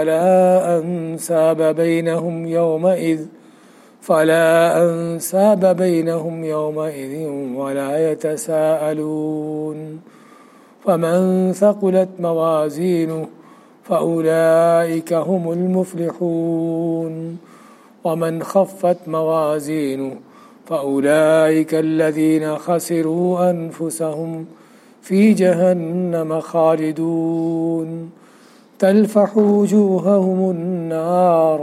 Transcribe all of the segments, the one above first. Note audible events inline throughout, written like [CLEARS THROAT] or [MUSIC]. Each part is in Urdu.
فلا أنساب بينهم يومئذ فلا أنساب بينهم يومئذ ولا يتساءلون فمن ثقلت موازينه فأولئك هم المفلحون ومن خفت موازينه فأولئك الذين خسروا أنفسهم في جهنم خالدون تلفح وجوههم النار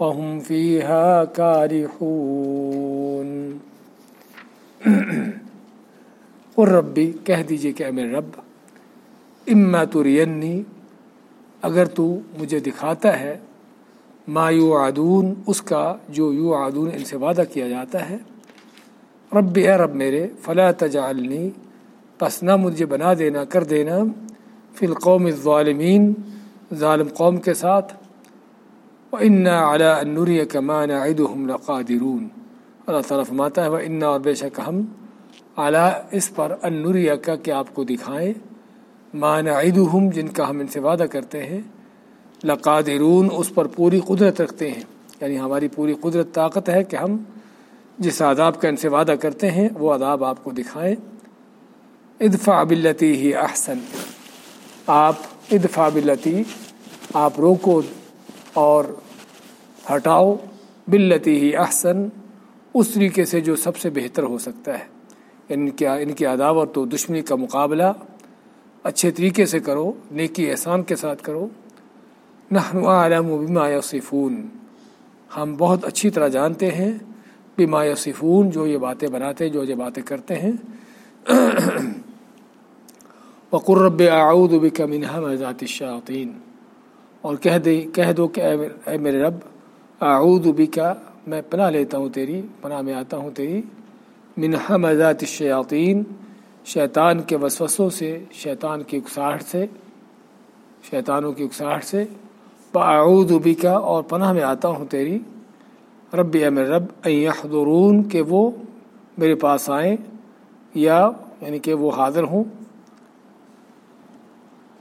وهم فيها كارحون. قل ربی، کہہ دیجیے کہ اے میرے رب، اما ترینی، اگر تو مجھے دکھاتا ہے، ما یو عدون اس کا جو یو عدون ان سے وعدہ کیا جاتا ہے رب اے رب میرے، فلا تجعلنی، پس نہ مجھے بنا دینا، کر دینا، فی القوم الظالمین ظالم قوم کے ساتھ و انا اعلیٰ انوری کمان عید لقادرون۔ اللہ تعالیٰ فرماتا ہے وہ انا اور بے شک ہم اعلیٰ اس پر انوریہ کا کہ آپ کو دکھائیں۔ مان عید جن کا ہم ان سے وعدہ کرتے ہیں، لقادرون، اس پر پوری قدرت رکھتے ہیں۔ یعنی ہماری پوری قدرت طاقت ہے کہ ہم جس عذاب کا ان سے وعدہ کرتے ہیں، وہ عذاب آپ کو دکھائیں۔ ادفع بلتی ہی احسن۔ آپ ادفع بلتی آپ روکو اور ہٹاؤ بلتی ہی احسن، اس طریقے سے جو سب سے بہتر ہو سکتا ہے۔ ان کی ان کی عداوت و دشمنی کا مقابلہ اچھے طریقے سے کرو، نیکی احسان کے ساتھ کرو۔ نحن عالم و بما یصفون۔ ہم بہت اچھی طرح جانتے ہیں بما یصفون، جو یہ باتیں بناتے جو یہ باتیں کرتے ہیں۔ وقر رب اعوذ بک من همزات الشیاطین اور کہہ دے کہہ دو کہ اے میرے رب، اعوذ بک، میں پناہ لیتا ہوں تیری، پناہ میں آتا ہوں تیری، من همزات الشیاطین، شیطان کے وسوسوں سے، شیطان کی اکساہٹ سے، شیطانوں کی اکساہٹ سے اعوذ بک، اور پناہ میں آتا ہوں تیری، رب اے میرے رب، ان کہ وہ میرے پاس آئیں، یا یعنی کہ وہ حاضر ہوں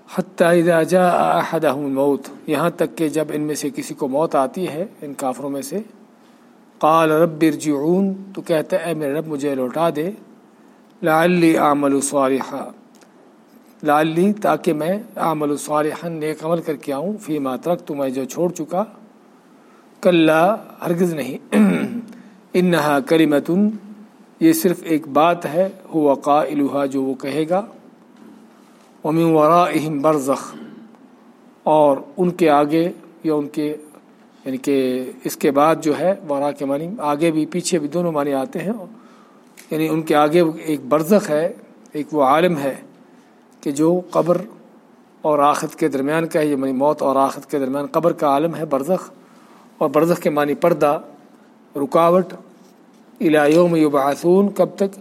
اذا جاء احدهم الموت، یہاں تک کہ جب ان میں سے کسی کو موت آتی ہے، ان کافروں میں سے، قال رب ارجعون، تو کہتا ہے، اے میرے رب، مجھے لوٹا دے، لعلی اعمل صالحا، لعلی، تاکہ میں اعمل صالحا، نیک عمل کر کے آؤں فی ما ترک تو میں جو چھوڑ چکا، کلا، ہرگز نہیں، [CLEARS THROAT] انہا کریمتن یہ صرف ایک بات ہے، ہوا قائلها جو وہ کہے گا ومن ورائہم برزخ، اور ان کے آگے یا ان کے یعنی کہ اس کے بعد جو ہے، ورا کے معنی آگے بھی، پیچھے بھی دونوں معنی آتے ہیں یعنی ان کے آگے ایک برزخ ہے، ایک وہ عالم ہے کہ جو قبر اور آخت کے درمیان کا ہے، یہ معنی موت اور آخت کے درمیان قبر کا عالم ہے، برزخ، اور برزخ کے معنی پردہ، رکاوٹ الہیوں میں یبعثون، کب تک؟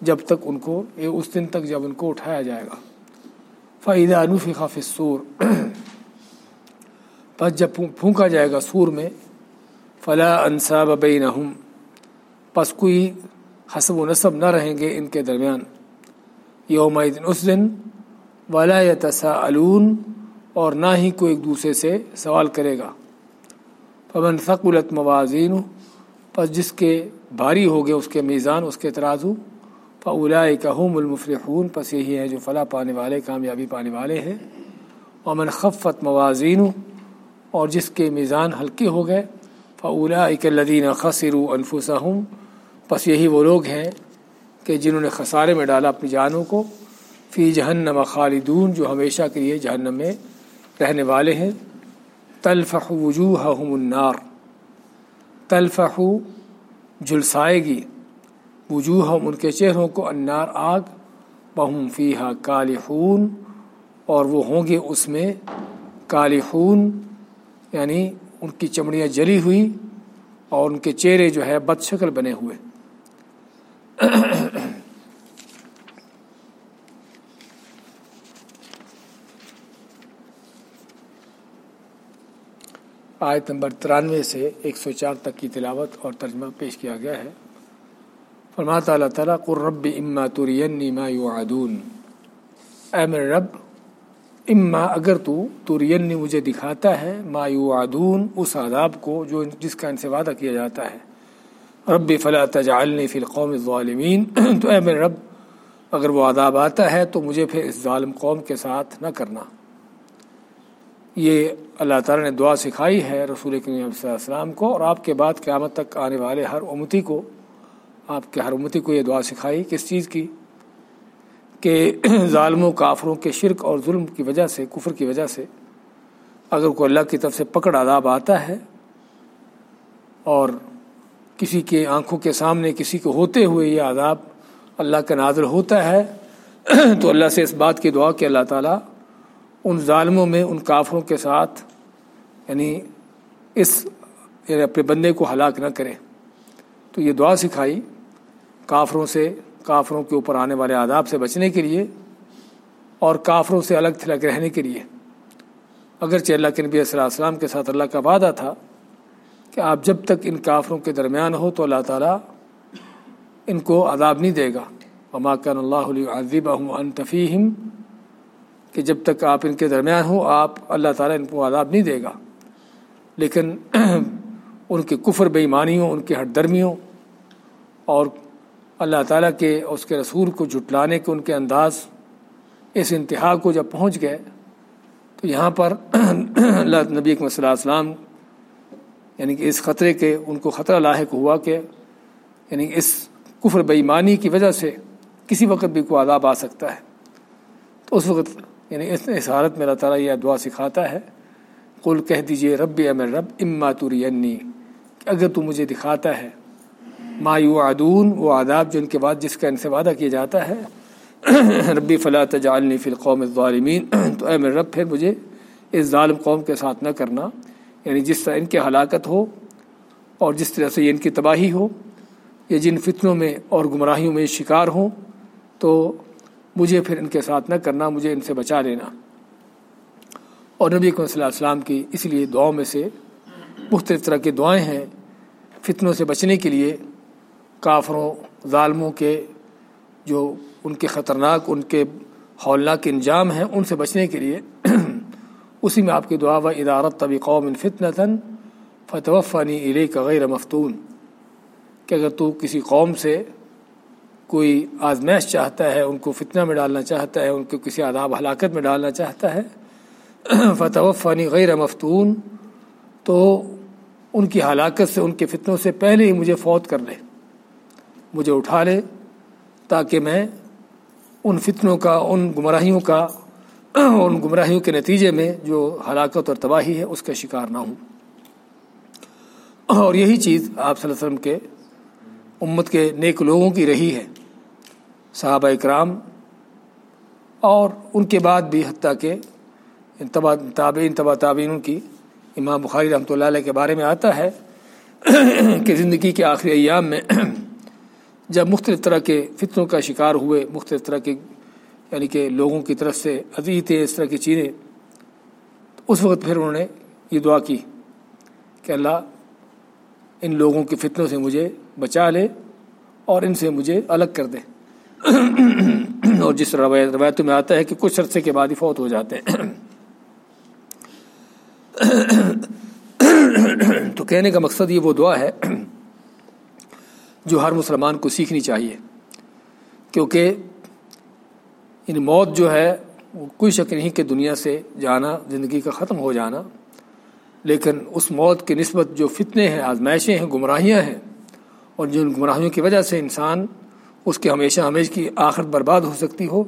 جب تک ان کو اس دن تک جب ان کو اٹھایا جائے گا۔ فعیدہ انوفی خاف سور بس جب پھونکا جائے گا سور میں، فلا انصاب بینہم پس کوئی حسب و نصب نہ رہیں گے ان کے درمیان۔ یوم دن اس دن ولا یتساءلون اور نہ ہی کوئی ایک دوسرے سے سوال کرے گا۔ پون ثقلت موازین پس جس کے بھاری ہو گئے اس کے میزان، اس کے ترازو فلاء کا ہم المفرحون پس یہی ہے جو فلاح پانے والے، کامیابی پانے والے ہیں۔ امن خفت موازین اور جس کے میزان ہلکے ہو گئے فولا اکلدین خسر انفسہم بس یہی وہ لوگ ہیں کہ جنہوں نے خسارے میں ڈالا اپنی جانوں کو۔ فی جہنم خالدون، جو ہمیشہ کے لیے جہنم میں رہنے والے ہیں۔ تلفح وجوہ النار، تلفح جلسائے گی۔ وجوہ ان کے چہروں کو انار آگ بہم فیحہ کال خون اور وہ ہوں گے اس میں کال خون یعنی ان کی چمڑیاں جلی ہوئی اور ان کے چہرے جو ہے بد شکل بنے ہوئے۔ آیت نمبر ترانوے سے ایک سو چار تک کی تلاوت اور ترجمہ پیش کیا گیا ہے۔ فرماتا اللہ تعالیٰ قرب اما ترین ما یعدون اے میرے رب اما اگر تو ترین مجھے دکھاتا ہے ما یعدون اس عذاب کو جو جس کا ان سے وعدہ کیا جاتا ہے۔ رب فلا تجعلنی فی القوم الظالمین تو اے میرے رب، اگر وہ عذاب آتا ہے تو مجھے پھر اس ظالم قوم کے ساتھ نہ کرنا۔ یہ اللہ تعالیٰ نے دعا سکھائی ہے رسول کریم صلی اللہ علیہ وسلم کو اور آپ کے بعد قیامت تک آنے والے ہر امتی کو۔ آپ کے ہر امتی کو یہ دعا سکھائی کس چیز کی؟ کہ [CLEARS THROAT] ظالم و کافروں کے شرک اور ظلم کی وجہ سے، کفر کی وجہ سے اگر کوئی اللہ کی طرف سے پکڑ عذاب آتا ہے اور کسی کے آنکھوں کے سامنے کسی کو ہوتے ہوئے یہ عذاب اللہ کا نازل ہوتا ہے، [CLEARS THROAT] تو اللہ سے اس بات کی دعا کہ اللہ تعالیٰ ان ظالموں میں، ان کافروں کے ساتھ یعنی اس یعنی اپنے بندے کو ہلاک نہ کرے۔ تو یہ دعا سکھائی۔ کافروں سے، کافروں کے اوپر آنے والے آداب سے بچنے کے لیے اور کافروں سے الگ تھلگ رہنے کے لیے۔ اگرچہ اللہ کے نبی صلی اللہ علیہ وسلم کے ساتھ اللہ کا وعدہ تھا کہ آپ جب تک ان کافروں کے درمیان ہو تو اللہ تعالیٰ ان کو عذاب نہیں دے گا۔ کن اللہ علیہ عظیب انتفیم کہ جب تک آپ ان کے درمیان ہو آپ، اللہ تعالیٰ ان کو عذاب نہیں دے گا۔ لیکن [CLEARS THROAT] ان کے کفر بے ایمانیوں، ان کے ہٹ درمیوں اور اللہ تعالیٰ کے اس کے رسول کو جھٹلانے کے ان کے انداز اس انتہا کو جب پہنچ گئے، تو یہاں پر اللہ نبی صلی اللہ علیہ وسلم یعنی کہ اس خطرے کے ان کو خطرہ لاحق ہوا کہ یعنی اس کفر بے کی وجہ سے کسی وقت بھی کوئی عذاب آ سکتا ہے۔ تو اس وقت یعنی اس اس حالت میں اللہ تعالیٰ یہ دعا سکھاتا ہے، قل کہہ دیجیے رب امر رب اما ترینی، کہ اگر تو مجھے دکھاتا ہے ما عدون وہ آداب جن کے بعد جس کا ان سے وعدہ کیا جاتا ہے۔ [CLEARS THROAT] ربی فلا تجعلنی فی القوم الظالمین۔ تو اے میرے رب، پھر مجھے اس ظالم قوم کے ساتھ نہ کرنا۔ یعنی جس طرح ان کی ہلاکت ہو اور جس طرح سے یہ ان کی تباہی ہو، یا جن فتنوں میں اور گمراہیوں میں شکار ہوں، تو مجھے پھر ان کے ساتھ نہ کرنا، مجھے ان سے بچا لینا۔ اور نبی صلی اللہ علیہ وسلم کی اس لیے دعاؤں میں سے مختلف طرح کی دعائیں ہیں فتنوں سے بچنے کے لیے۔ کافروں، ظالموں کے جو ان کے خطرناک، ان کے ہولناک انجام ہیں، ان سے بچنے کے لیے [CLEARS THROAT] اسی میں آپ کی دعا و ادارت طبی قوم فتنتاً فتو فنی علی کا غیر مفتون۔ کہ اگر تو کسی قوم سے کوئی آزمائش چاہتا ہے، ان کو فتنہ میں ڈالنا چاہتا ہے، ان کو کسی آداب ہلاکت میں ڈالنا چاہتا ہے فتح فنی غیر مفتون تو ان کی ہلاکت سے، ان کے فتنوں سے پہلے ہی مجھے فوت کر لے مجھے اٹھا لے تاکہ میں ان فتنوں کا، ان گمراہیوں کا، ان گمراہیوں کے نتیجے میں جو ہلاکت اور تباہی ہے، اس کا شکار نہ ہوں۔ اور یہی چیز آپ صلی اللہ علیہ وسلم کے امت کے نیک لوگوں کی رہی ہے، صحابہ اکرام، اور ان کے بعد بھی حتیٰ کہ تابعین، تبا تابعین کی امام بخاری رحمۃ اللہ علیہ کے بارے میں آتا ہے کہ زندگی کے آخری ایام میں جب مختلف طرح کے فطروں کا شکار ہوئے، مختلف طرح کے یعنی کہ لوگوں کی طرف سے عزیز اس طرح کی چیزیں اس وقت پھر انہوں نے یہ دعا کی کہ اللہ ان لوگوں کے فتنوں سے مجھے بچا لے اور ان سے مجھے الگ کر دے۔ [CLEARS THROAT] اور جس روایت روایتوں میں آتا ہے کہ کچھ عرصے کے بعد ہی فوت ہو جاتے ہیں۔ [CLEARS THROAT] تو کہنے کا مقصد یہ وہ دعا ہے جو ہر مسلمان کو سیکھنی چاہیے۔ کیونکہ ان موت جو ہے کوئی شک نہیں کہ دنیا سے جانا، زندگی کا ختم ہو جانا۔ لیکن اس موت کی نسبت جو فتنے ہیں، آزمائشیں ہیں، گمراہیاں ہیں، اور جن گمراہیوں کی وجہ سے انسان اس کے ہمیشہ ہمیشہ کی آخر برباد ہو سکتی ہو،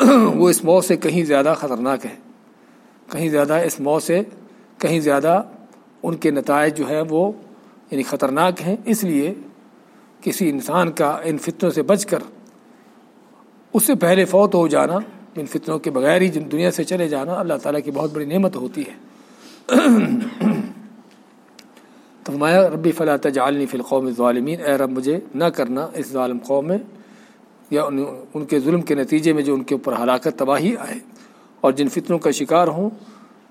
[CLEARS THROAT] وہ اس موت سے کہیں زیادہ خطرناک ہے۔ کہیں زیادہ اس موت سے کہیں زیادہ ان کے نتائج جو ہیں، وہ یعنی خطرناک ہیں۔ اس لیے کسی انسان کا ان فتنوں سے بچ کر، اس سے پہلے فوت ہو جانا، ان فتنوں کے بغیر ہی جن دنیا سے چلے جانا، اللہ تعالیٰ کی بہت بڑی نعمت ہوتی ہے۔ تو مایا ربی فلاں تجعلنی فی القوم ظالمین اے رب، مجھے نہ کرنا اس ظالم قوم میں، یا ان کے ظلم کے نتیجے میں جو ان کے اوپر ہلاکت تباہی آئے۔ اور جن فتنوں کا شکار ہوں،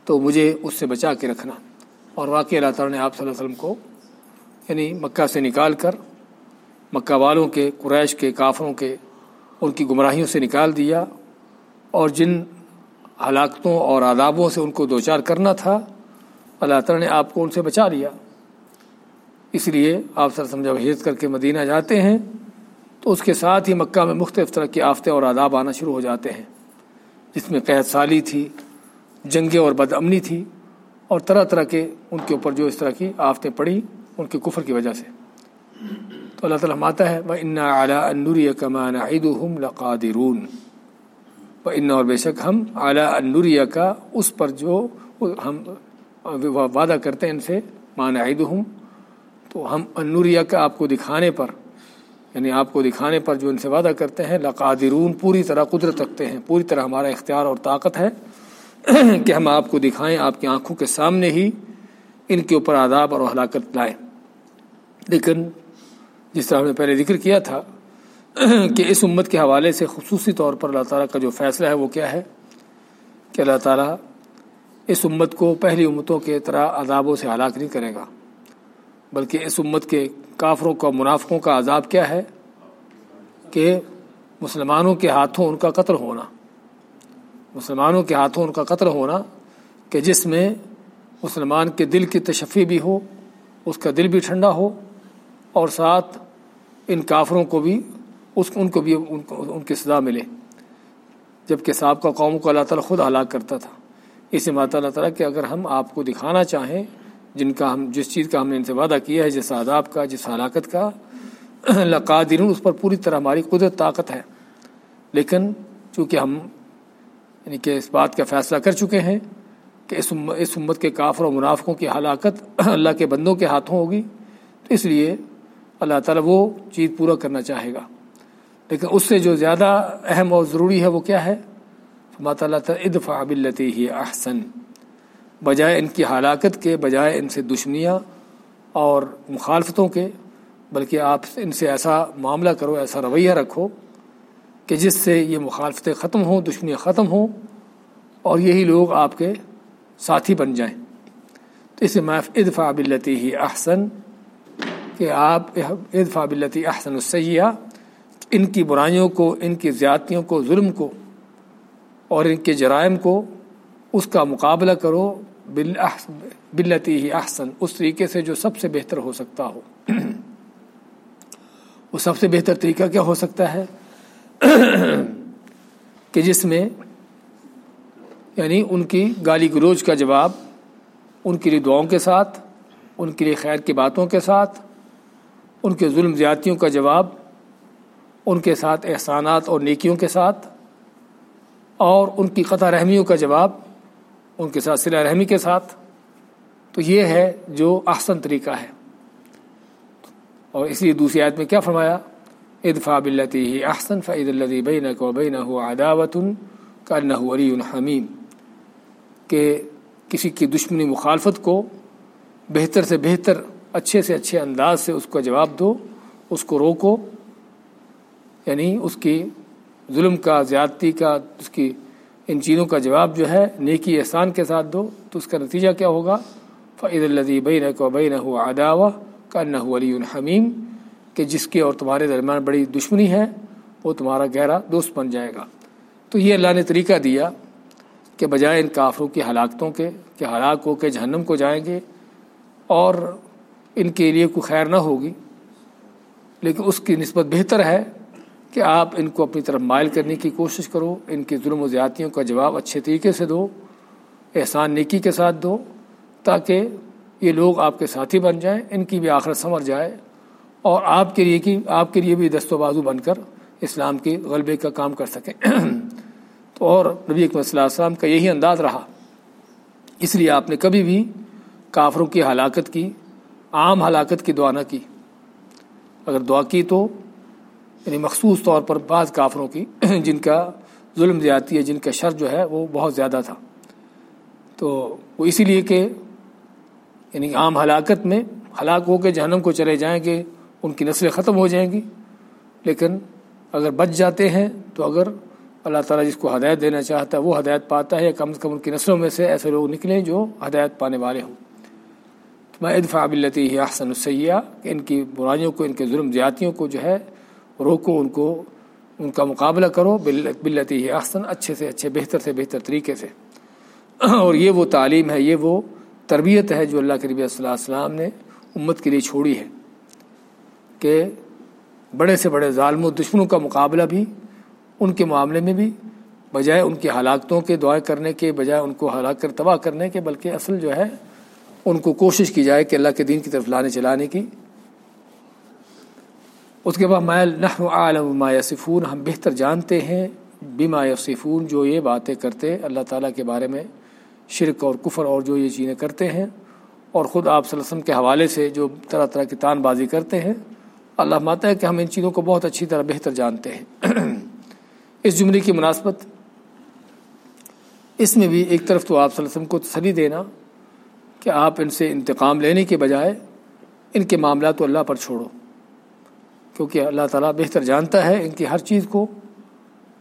تو مجھے اس سے بچا کے رکھنا۔ اور واقعی اللہ تعالیٰ نے آپ صلی اللہ علیہ وسلم کو یعنی مکہ سے نکال کر مکہ والوں کے، قریش کے، کافروں کے ان کی گمراہیوں سے نکال دیا اور جن ہلاکتوں اور آدابوں سے ان کو دوچار کرنا تھا، اللہ تعالیٰ نے آپ کو ان سے بچا لیا۔ اس لیے آپ سر سمجھا حیض کر کے مدینہ جاتے ہیں، تو اس کے ساتھ ہی مکہ میں مختلف طرح کی آفتیں اور آداب آنا شروع ہو جاتے ہیں۔ جس میں قید سالی تھی، جنگیں اور بد امنی تھی اور طرح طرح کے ان کے اوپر جو اس طرح کی آفتیں پڑی ان کے کفر کی وجہ سے۔ تو اللہ تعالیٰ ماتا ہے وہ انا اعلیٰ انوری کمان عید ہم لقادرون۔ و ان اور بے شک ہم اعلیٰ انوریہ کا اس پر جو ہم وعدہ کرتے ہیں ان سے مان عید ہم تو ہم انوریہ کا آپ کو دکھانے پر یعنی آپ کو دکھانے پر جو ان سے وعدہ کرتے ہیں، لقادرون، پوری طرح قدرت رکھتے ہیں، پوری طرح ہمارا اختیار اور طاقت ہے [CLEARS THROAT] کہ ہم آپ کو دکھائیں، آپ کی آنکھوں کے سامنے ہی ان کے اوپر آداب اور ہلاکت لائیں۔ لیکن جس طرح ہم نے پہلے ذکر کیا تھا [CLEARS THROAT] کہ اس امت کے حوالے سے خصوصی طور پر اللہ تعالیٰ کا جو فیصلہ ہے وہ کیا ہے؟ کہ اللہ تعالیٰ اس امت کو پہلی امتوں کے طرح عذابوں سے ہلاک نہیں کرے گا، بلکہ اس امت کے کافروں کا، منافقوں کا عذاب کیا ہے؟ کہ مسلمانوں کے ہاتھوں ان کا قتل ہونا، مسلمانوں کے ہاتھوں ان کا قتل ہونا، کہ جس میں مسلمان کے دل کی تشفی بھی ہو، اس کا دل بھی ٹھنڈا ہو اور ساتھ ان کافروں کو بھی اس ان کو بھی ان کو ان کی سزا ملے۔ جبکہ صاحب کا قوم کو اللہ تعالیٰ خود ہلاک کرتا تھا۔ اسی ماتا اللہ تعالیٰ کہ اگر ہم آپ کو دکھانا چاہیں، جن کا ہم، جس چیز کا ہم نے ان سے وعدہ کیا ہے، جس آداب کا، جس ہلاکت کا، [CLEARS THROAT] لقادرون اس پر پوری طرح ہماری قدرت، طاقت ہے۔ لیکن چونکہ ہم یعنی کہ اس بات کا فیصلہ کر چکے ہیں کہ اس اس امت کے کافر و منافقوں کی ہلاکت [CLEARS THROAT] اللہ کے بندوں کے ہاتھوں ہوگی، تو اس لیے اللہ تعالیٰ وہ چیز پورا کرنا چاہے گا۔ لیکن اس سے جو زیادہ اہم اور ضروری ہے وہ کیا ہے؟ مات اللہ تعالیٰ ادفع بلتی ہی احسن بجائے ان کی ہلاکت کے، بجائے ان سے دشمنیاں اور مخالفتوں کے، بلکہ آپ ان سے ایسا معاملہ کرو، ایسا رویہ رکھو کہ جس سے یہ مخالفتیں ختم ہوں، دشمنیاں ختم ہوں اور یہی لوگ آپ کے ساتھی بن جائیں۔ تو اسے میں، ادفع بلتی ہی احسن کہ آپ ادفع بلتی احسن السیہ ان کی برائیوں کو، ان کی زیادتیوں کو، ظلم کو اور ان کے جرائم کو اس کا مقابلہ کرو بلتی ہی احسن، اس طریقے سے جو سب سے بہتر ہو سکتا ہو۔ وہ سب سے بہتر طریقہ کیا ہو سکتا ہے؟ کہ جس میں یعنی ان کی گالی گلوچ کا جواب، ان کے لیے دعاؤں کے ساتھ، ان کے لیے خیر کی باتوں کے ساتھ ان کے ظلم زیادتیوں کا جواب، ان کے ساتھ احسانات اور نیکیوں کے ساتھ، اور ان کی قطع رحمیوں کا جواب، ان کے ساتھ صلح رحمی کے ساتھ۔ تو یہ ہے جو احسن طریقہ ہے۔ اور اس لیے دوسری آیت میں کیا فرمایا؟ ادفا بلتی احسن فعید الدی بین کو بین عداوت کا علی الحمیم کہ کسی کی دشمنی مخالفت کو بہتر سے بہتر اچھے سے اچھے انداز سے اس کا جواب دو، اس کو روکو یعنی اس کی ظلم کا، زیادتی کا، اس کی ان چیزوں کا جواب جو ہے نیکی احسان کے ساتھ دو، تو اس کا نتیجہ کیا ہوگا؟ فعید الدی بین کو بین اداوہ کا نہ علی الحمیم کہ جس کے اور تمہارے درمیان بڑی دشمنی ہے، وہ تمہارا گہرا دوست بن جائے گا۔ تو یہ اللہ نے طریقہ دیا کہ بجائے ان کافروں کی ہلاکتوں کے، کہ ہلاک ہو کے جہنم کو جائیں گے اور ان کے لیے کوئی خیر نہ ہوگی۔ لیکن اس کی نسبت بہتر ہے کہ آپ ان کو اپنی طرف مائل کرنے کی کوشش کرو، ان کی ظلم و زیادتیوں کا جواب اچھے طریقے سے دو، احسان نیکی کے ساتھ دو، تاکہ یہ لوگ آپ کے ساتھی بن جائیں، ان کی بھی آخرت سمر جائے اور آپ کے لیے کی، آپ کے لیے بھی دست و بازو بن کر اسلام کے غلبے کا کام کر سکیں۔ تو اور نبی اکمل صلی اللہ علیہ وسلم کا یہی انداز رہا۔ اس لیے آپ نے کبھی بھی کافروں کی ہلاکت کی عام ہلاکت کی دعا نہ کی۔ اگر دعا کی تو یعنی مخصوص طور پر بعض کافروں کی، [CLEARS THROAT] جن کا ظلم زیادتی ہے، جن کا شر جو ہے، وہ بہت زیادہ تھا۔ تو وہ اسی لیے کہ یعنی عام ہلاکت میں ہلاک ہو کے جہنم کو چلے جائیں گے، ان کی نسلیں ختم ہو جائیں گی۔ لیکن اگر بچ جاتے ہیں، تو اگر اللہ تعالیٰ جس کو ہدایت دینا چاہتا ہے، وہ ہدایت پاتا ہے، یا کم از کم ان کی نسلوں میں سے ایسے لوگ نکلیں جو ہدایت پانے والے ہوں۔ میں ادفع بلتی ہی احسن السیہ کہ ان کی برائیوں کو، ان کے ظلم زیادتیوں کو جو ہے، روکو، ان کو، ان کا مقابلہ کرو بلتی ہی احسن اچھے سے اچھے، بہتر سے بہتر طریقے سے۔ [CLEARS THROAT] اور یہ وہ تعلیم ہے، یہ وہ تربیت ہے جو اللہ کے ربی صلی اللہ علیہ وسلم نے امت کے لیے چھوڑی ہے۔ کہ بڑے سے بڑے ظالم و دشمنوں کا مقابلہ بھی، ان کے معاملے میں بھی، بجائے ان کی ہلاکتوں کے دعائیں کرنے کے، بجائے ان کو ہلاک کر، تباہ کرنے کے، بلکہ اصل جو ہے ان کو کوشش کی جائے کہ اللہ کے دین کی طرف لانے چلانے کی۔ اس کے بعد مائل نحن عالم ما یصفون، ہم بہتر جانتے ہیں بما یصفون، جو یہ باتیں کرتے، اللہ تعالیٰ کے بارے میں شرک اور کفر اور جو یہ چیزیں کرتے ہیں۔ اور خود آپ صلی اللہ علیہ وسلم کے حوالے سے جو طرح طرح کی تان بازی کرتے ہیں، اللہ ماتا ہے کہ ہم ان چیزوں کو بہت اچھی طرح بہتر جانتے ہیں۔ [CLEARS THROAT] اس جملے کی مناسبت، اس میں بھی ایک طرف تو آپ صلی اللہ علیہ وسلم کو تسلی دینا کہ آپ ان سے انتقام لینے کے بجائے ان کے معاملات کو اللہ پر چھوڑو، کیونکہ اللہ تعالیٰ بہتر جانتا ہے ان کی ہر چیز کو،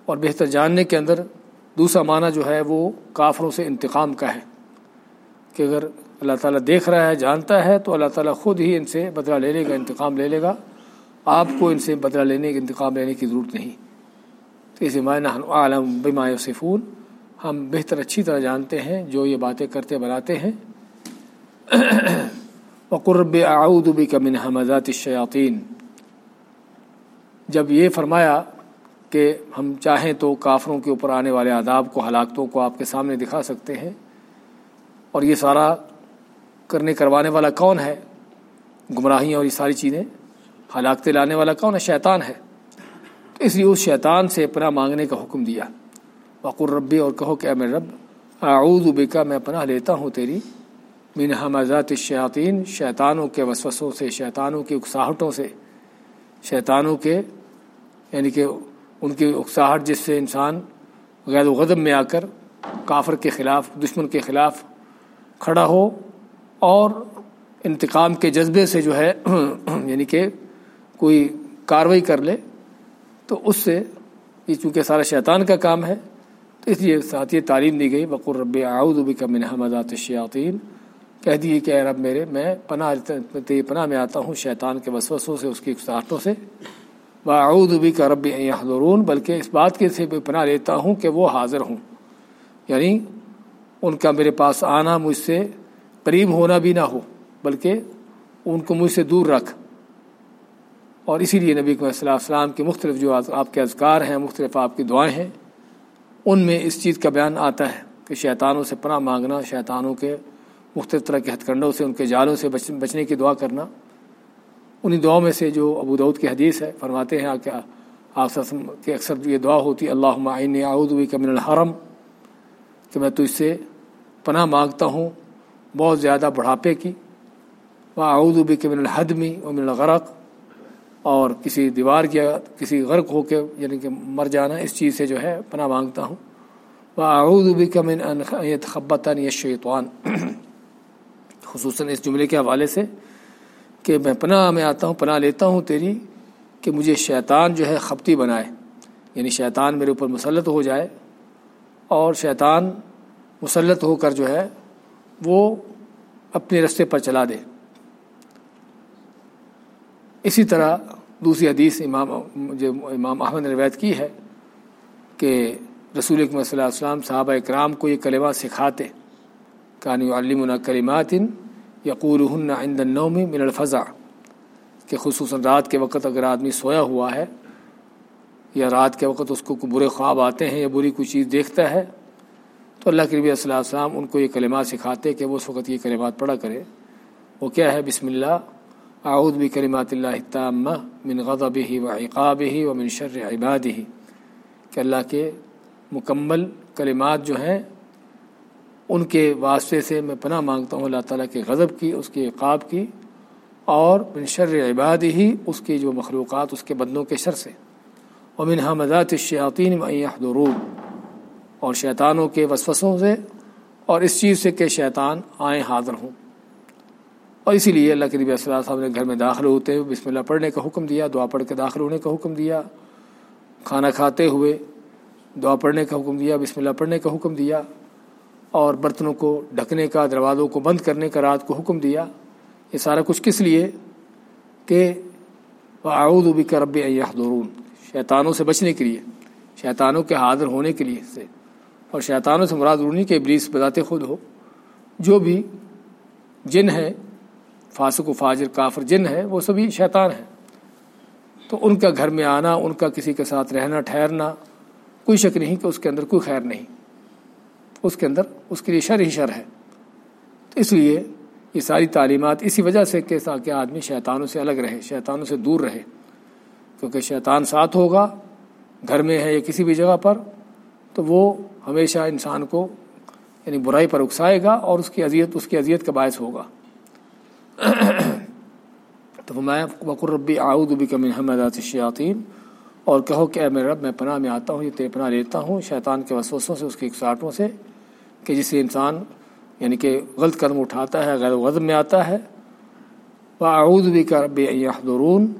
اور بہتر جاننے کے اندر دوسرا معنی جو ہے وہ کافروں سے انتقام کا ہے، کہ اگر اللہ تعالیٰ دیکھ رہا ہے، جانتا ہے، تو اللہ تعالیٰ خود ہی ان سے بدلہ لے لے گا، انتقام لے لے گا۔ آپ کو ان سے بدلہ لینے، انتقام لینے کی ضرورت نہیں۔ تو اس معنی عالم بما صفون ہم بہتر اچھی طرح جانتے ہیں، جو یہ باتیں کرتے بناتے ہیں۔ [CLEARS THROAT] وقرب اعوذ بک من حمزات الشیاطین جب یہ فرمایا کہ ہم چاہیں تو کافروں کے اوپر آنے والے عذاب کو، ہلاکتوں کو آپ کے سامنے دکھا سکتے ہیں۔ اور یہ سارا کرنے کروانے والا کون ہے؟ گمراہیاں اور یہ ساری چیزیں۔ ہلاکتے لانے والا کون ہے؟ شیطان ہے۔ تو اس لیے اس شیطان سے پناہ مانگنے کا حکم دیا۔ وقر ربی اور کہو کہ اے میرے رب، اعوذ بکا میں پناہ لیتا ہوں تیری من حمزات الشیاطین، شیطانوں کے وسوسوں سے، شیطانوں کی اکساہٹوں سے، شیطانوں کے یعنی کہ ان کی اکساہٹ جس سے انسان غیر و غدم میں آ کر کافر کے خلاف، دشمن کے خلاف کھڑا ہو اور انتقام کے جذبے سے جو ہے [CLEARS THROAT] یعنی کہ کوئی کاروائی کر لے، تو اس سے یہ چونکہ سارا شیطان کا کام ہے، تو اس لیے ساتھ یہ تعلیم دی گئی بقر رب آؤد کا من حمدات الشیاطین کہہ دیے کہ اے رب میرے، میں پناہ تیری پناہ میں آتا ہوں شیطان کے وسوسوں سے، اس کی اکساہٹوں سے۔ باعود بھی کا رب حضرون بلکہ اس بات کے سے بھی پناہ لیتا ہوں کہ وہ حاضر ہوں۔ یعنی ان کا میرے پاس آنا مجھ سے قریب ہونا بھی نہ ہو، بلکہ ان کو مجھ سے دور رکھ۔ اور اسی لیے نبی صلی اللہ السلام کے مختلف جو آپ کے اذکار ہیں، مختلف آپ کی دعائیں ہیں، ان میں اس چیز کا بیان آتا ہے کہ شیطانوں سے پناہ مانگنا، شیطانوں کے مختلف طرح کے ہتھ کنڈوں سے، ان کے جالوں سے بچنے کی دعا کرنا۔ انہیں دعاؤں میں سے جو ابو دعود کی حدیث ہے، فرماتے ہیں کہ آپ کہ اکثر یہ دعا ہوتی ہے اللہ عین آؤدوی کا من الحرم کہ میں تو اس سے پناہ مانگتا ہوں بہت زیادہ بڑھاپے کی۔ وہ آؤدوبی کے من الحدمی و من الغرق اور کسی دیوار یا کسی غرق ہو کے یعنی کہ مر جانا، اس چیز سے جو ہے پناہ مانگتا ہوں۔ وہ آؤدوبی کا من خبتاً یا شیطوان خصوصاً اس جملے کے حوالے سے کہ میں پناہ میں آتا ہوں، پناہ لیتا ہوں تیری کہ مجھے شیطان جو ہے خپتی بنائے۔ یعنی شیطان میرے اوپر مسلط ہو جائے اور شیطان مسلط ہو کر جو ہے وہ اپنے رستے پر چلا دے۔ اسی طرح دوسری حدیث امام جو امام احمد نے روایت کی ہے کہ رسول اکمل صلی اللہ علیہ وسلم صحابہ اکرام کو یہ کلمہ سکھاتے۔ کانی علم کلمات یقول عند النوم من الفضا کہ خصوصاً رات کے وقت اگر آدمی سویا ہوا ہے یا رات کے وقت اس کو برے خواب آتے ہیں یا بری کوئی چیز دیکھتا ہے تو اللہ کے نبی صلی اللہ علیہ وسلم ان کو یہ کلمات سکھاتے کہ وہ اس وقت یہ کلمات پڑھا کرے۔ وہ کیا ہے؟ بسم اللہ۔ اعوذ بکلمات اللہ التامہ من غضبہ و عقابہ و من شر عبادہ۔ کہ اللہ کے مکمل کلمات جو ہیں ان کے واسطے سے میں پناہ مانگتا ہوں اللہ تعالیٰ کے غضب کی، اس کے عقاب کی اور من شر عباد ہی اس کی جو مخلوقات، اس کے بندوں کے شر سے۔ اور من حمدات الشیاطین معیحدرون اور شیطانوں کے وسوسوں سے، اور اس چیز سے کہ شیطان آئیں حاضر ہوں۔ اور اسی لیے اللہ کے نبی صلی اللہ صاحب نے گھر میں داخل ہوتے ہوئے بسم اللہ پڑھنے کا حکم دیا، دعا پڑھ کے داخل ہونے کا حکم دیا۔ کھانا کھاتے ہوئے دعا پڑھنے کا حکم دیا، بسم اللہ پڑھنے کا حکم دیا۔ اور برتنوں کو ڈھکنے کا، دروازوں کو بند کرنے کا رات کو حکم دیا۔ یہ سارا کچھ کس لیے؟ کہ بھی کا رب دورون شیطانوں سے بچنے کے لیے، شیطانوں کے حاضر ہونے کے لیے سے۔ اور شیطانوں سے مراد رونی کے ابلیس بذات خود ہو۔ جو بھی جن ہے، فاسق و فاجر، کافر جن ہے، وہ سبھی شیطان ہیں۔ تو ان کا گھر میں آنا، ان کا کسی کے ساتھ رہنا، ٹھہرنا، کوئی شک نہیں کہ اس کے اندر کوئی خیر نہیں۔ اس کے اندر اس کے لیے شر ہی شر ہے۔ تو اس لیے یہ ساری تعلیمات اسی وجہ سے کہ تاکہ آدمی شیطانوں سے الگ رہے، شیطانوں سے دور رہے۔ کیونکہ شیطان ساتھ ہوگا، گھر میں ہے یا کسی بھی جگہ پر، تو وہ ہمیشہ انسان کو یعنی برائی پر اکسائے گا اور اس کی اذیت، اس کی اذیت کا باعث ہوگا۔ [COUGHS] تو میں بکر ربی آؤد بھی کم حمد شیاطین اور کہو کہ اے میرے رب، میں پناہ میں آتا ہوں، یہ تیرے پناہ لیتا ہوں۔ شیطان کے وسوسوں سے، اس کی اکساٹوں سے کہ جسے انسان یعنی کہ غلط قدم اٹھاتا ہے، غیر غضب میں آتا ہے وہ بھی کا رب درون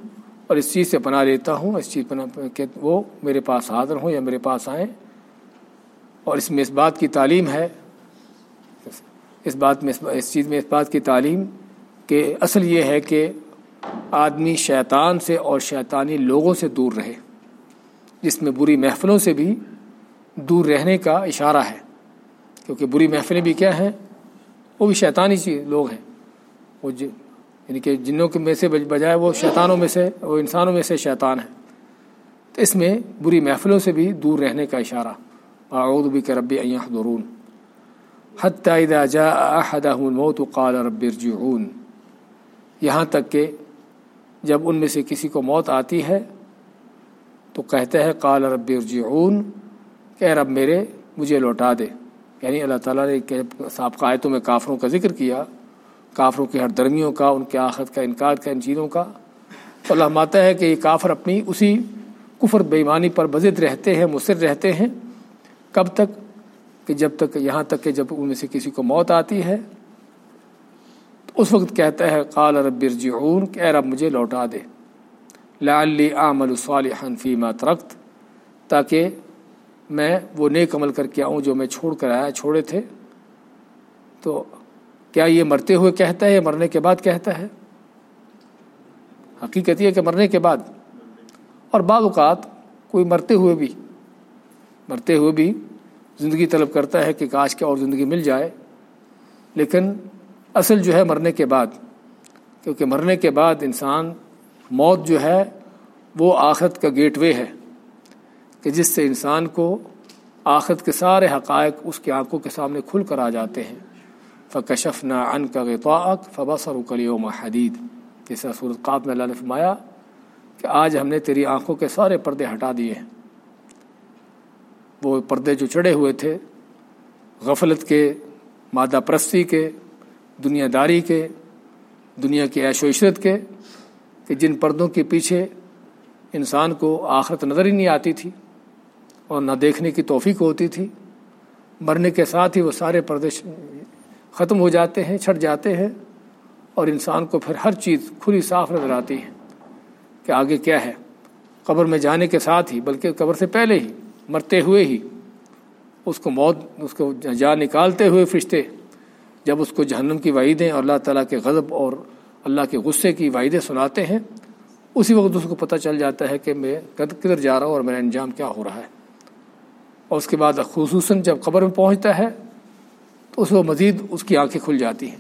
اور اس چیز سے پناہ لیتا ہوں، اس چیز پناہ کہ وہ میرے پاس حاضر ہوں یا میرے پاس آئیں۔ اور اس میں اس بات کی تعلیم ہے، اس بات میں، اس چیز میں اس بات کی تعلیم کہ اصل یہ ہے کہ آدمی شیطان سے اور شیطانی لوگوں سے دور رہے، جس میں بری محفلوں سے بھی دور رہنے کا اشارہ ہے۔ کیونکہ بری محفلیں بھی کیا ہیں؟ وہ بھی شیطانی چیز لوگ ہیں۔ وہ یعنی کہ جنوں کے میں سے بجائے وہ شیطانوں میں سے وہ انسانوں میں سے شیطان ہیں۔ تو اس میں بری محفلوں سے بھی دور رہنے کا اشارہ۔ اعوذ بک ربی ان درون حتی اذا جاء احدهم الموت قال رب ارجعون۔ یہاں تک کہ جب ان میں سے کسی کو موت آتی ہے تو کہتے ہیں قال رب ارجعون، کہ رب میرے، مجھے لوٹا دے۔ یعنی اللہ تعالیٰ نے سابقہ آیتوں میں کافروں کا ذکر کیا، کافروں کی ہر درمیوں کا، ان کے آخرت کا انکار کا، ان چیزوں کا۔ تو اللہ ماتا ہے کہ یہ کافر اپنی اسی کفر بےمانی پر بزد رہتے ہیں، مصر رہتے ہیں۔ کب تک؟ کہ جب تک، یہاں تک کہ جب ان میں سے کسی کو موت آتی ہے۔ تو اس وقت کہتا ہے، قال رب ارجعون، کہ اے رب مجھے لوٹا دے۔ لعلی اعمل صالحا فیما ترکت، تاکہ میں وہ نیک عمل کر کے آؤں جو میں چھوڑ کر آیا، چھوڑے تھے۔ تو کیا یہ مرتے ہوئے کہتا ہے یا مرنے کے بعد کہتا ہے؟ حقیقت یہ کہ مرنے کے بعد۔ اور بعض اوقات کوئی مرتے ہوئے بھی، مرتے ہوئے بھی زندگی طلب کرتا ہے کہ کاش کے اور زندگی مل جائے۔ لیکن اصل جو ہے مرنے کے بعد، کیونکہ مرنے کے بعد انسان موت جو ہے وہ آخرت کا گیٹ وے ہے۔ کہ جس سے انسان کو آخرت کے سارے حقائق اس کی آنکھوں کے سامنے کھل کر آ جاتے ہیں۔ فکشف نہ ان کا غطاق فبصر کلیوم حدید جیسا صورت قاب میں اللہ نے فرمایا کہ آج ہم نے تیری آنکھوں کے سارے پردے ہٹا دیے ہیں۔ وہ پردے جو چڑھے ہوئے تھے، غفلت کے، مادہ پرستی کے، دنیا داری کے، دنیا کی عیش و عشرت کے، کہ جن پردوں کے پیچھے انسان کو آخرت نظر ہی نہیں آتی تھی۔ اور نہ دیکھنے کی توفیق ہوتی تھی۔ مرنے کے ساتھ ہی وہ سارے پردے ختم ہو جاتے ہیں، چھٹ جاتے ہیں اور انسان کو پھر ہر چیز کھلی صاف نظر آتی ہے کہ آگے کیا ہے۔ قبر میں جانے کے ساتھ ہی، بلکہ قبر سے پہلے ہی، مرتے ہوئے ہی اس کو موت، اس کو جان نکالتے ہوئے فرشتے جب اس کو جہنم کی وعیدیں اور اللہ تعالیٰ کے غضب اور اللہ کے غصے کی وعیدیں سناتے ہیں، اسی وقت اس کو پتہ چل جاتا ہے کہ میں کدھر جا رہا ہوں اور میرا انجام کیا ہو رہا ہے۔ اور اس کے بعد خصوصاً جب قبر میں پہنچتا ہے، تو اس کو مزید اس کی آنکھیں کھل جاتی ہیں۔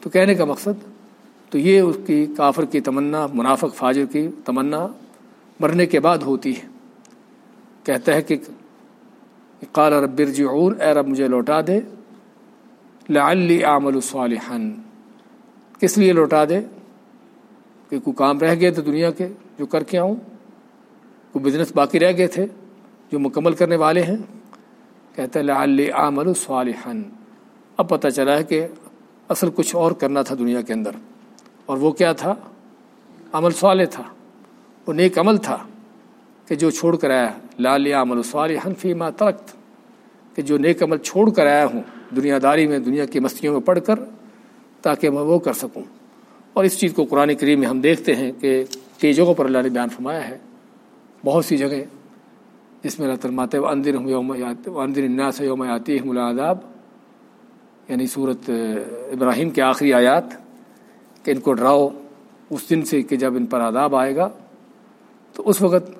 تو کہنے کا مقصد، تو یہ اس کی کافر کی تمنا، منافق فاجر کی تمنا مرنے کے بعد ہوتی ہے۔ کہتا ہے کہ قال رب ارجعون، اے رب مجھے لوٹا دے، لعلی عمل صالحا۔ کس لیے لوٹا دے؟ کہ کوئی کام رہ گئے تھے دنیا کے، جو کر کے آؤں، کوئی بزنس باقی رہ گئے تھے۔ جو مکمل کرنے والے ہیں کہتے ہیں لعلی عمل صالحا۔ اب پتہ چلا ہے کہ اصل کچھ اور کرنا تھا دنیا کے اندر۔ اور وہ کیا تھا؟ عمل صالح تھا۔ وہ نیک عمل تھا کہ جو چھوڑ کر آیا۔ لال عمل صالحا فیما ترکت۔ کہ جو نیک عمل چھوڑ کر آیا ہوں دنیا داری میں، دنیا کی مستیوں میں پڑھ کر، تاکہ میں وہ کر سکوں۔ اور اس چیز کو قرآن کریم میں ہم دیکھتے ہیں کہ کئی جگہوں پر اللہ نے بیان فرمایا ہے۔ بہت سی جگہ جس میں اللہ ترماتے اندر یوم اندر الناس یوم آتی العذاب. یعنی صورت ابراہیم کے آخری آیات کہ ان کو ڈراؤ اس دن سے کہ جب ان پر عذاب آئے گا۔ تو اس وقت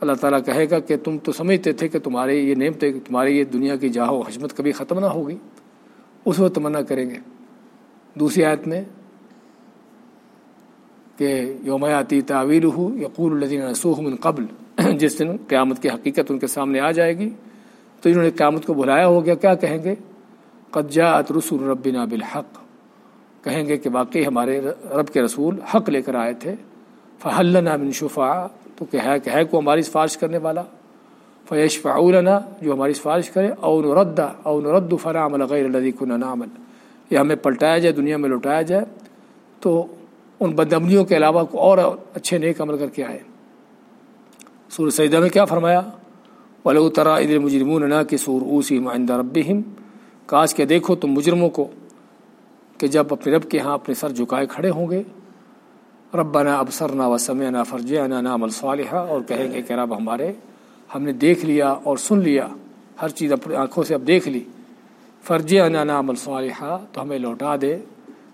اللہ تعالیٰ کہے گا کہ تم تو سمجھتے تھے کہ تمہارے یہ نیم تھے کہ تمہاری یہ دنیا کی جاہو حجمت کبھی ختم نہ ہوگی۔ اس وقت تمنا کریں گے۔ دوسری آیت میں کہ یوم آتی تعویل ہو یقول الدین رسوح من قبل [COUGHS] جس دن قیامت کی حقیقت ان کے سامنے آ جائے گی۔ تو انہوں نے قیامت کو بلایا ہو گیا، کیا کہیں گے؟ قجاعت رسول ربنا بالحق۔ کہیں گے کہ واقعی ہمارے رب کے رسول حق لے کر آئے تھے۔ فہلنا من شفا تو کہ ہے کہ ہے کو ہماری سفارش کرنے والا۔ فیش فعولنا جو ہماری سفارش کرے۔ اون رد اون رد فرام غیر الدی کن عمل یا ہمیں پلٹایا جائے، دنیا میں لوٹایا جائے۔ تو ان بدمنیوں کے علاوہ کو اور اچھے نیک عمل کر کے آئے۔ سور سیدہ میں کیا فرمایا؟ ولو ترا ادر مجرمون نا کہ سور اوسی معندہ رب کاش کے دیکھو تم مجرموں کو کہ جب اپنے رب کے ہاں اپنے سر جھکائے کھڑے ہوں گے۔ ربنا ابصرنا وسمعنا فرجعنا نعمل صالحہ اور کہیں گے کہ رب ہمارے، ہم نے دیکھ لیا اور سن لیا، ہر چیز اپنی آنکھوں سے اب دیکھ لی۔ فرجعنا نعمل صالحہ تو ہمیں لوٹا دے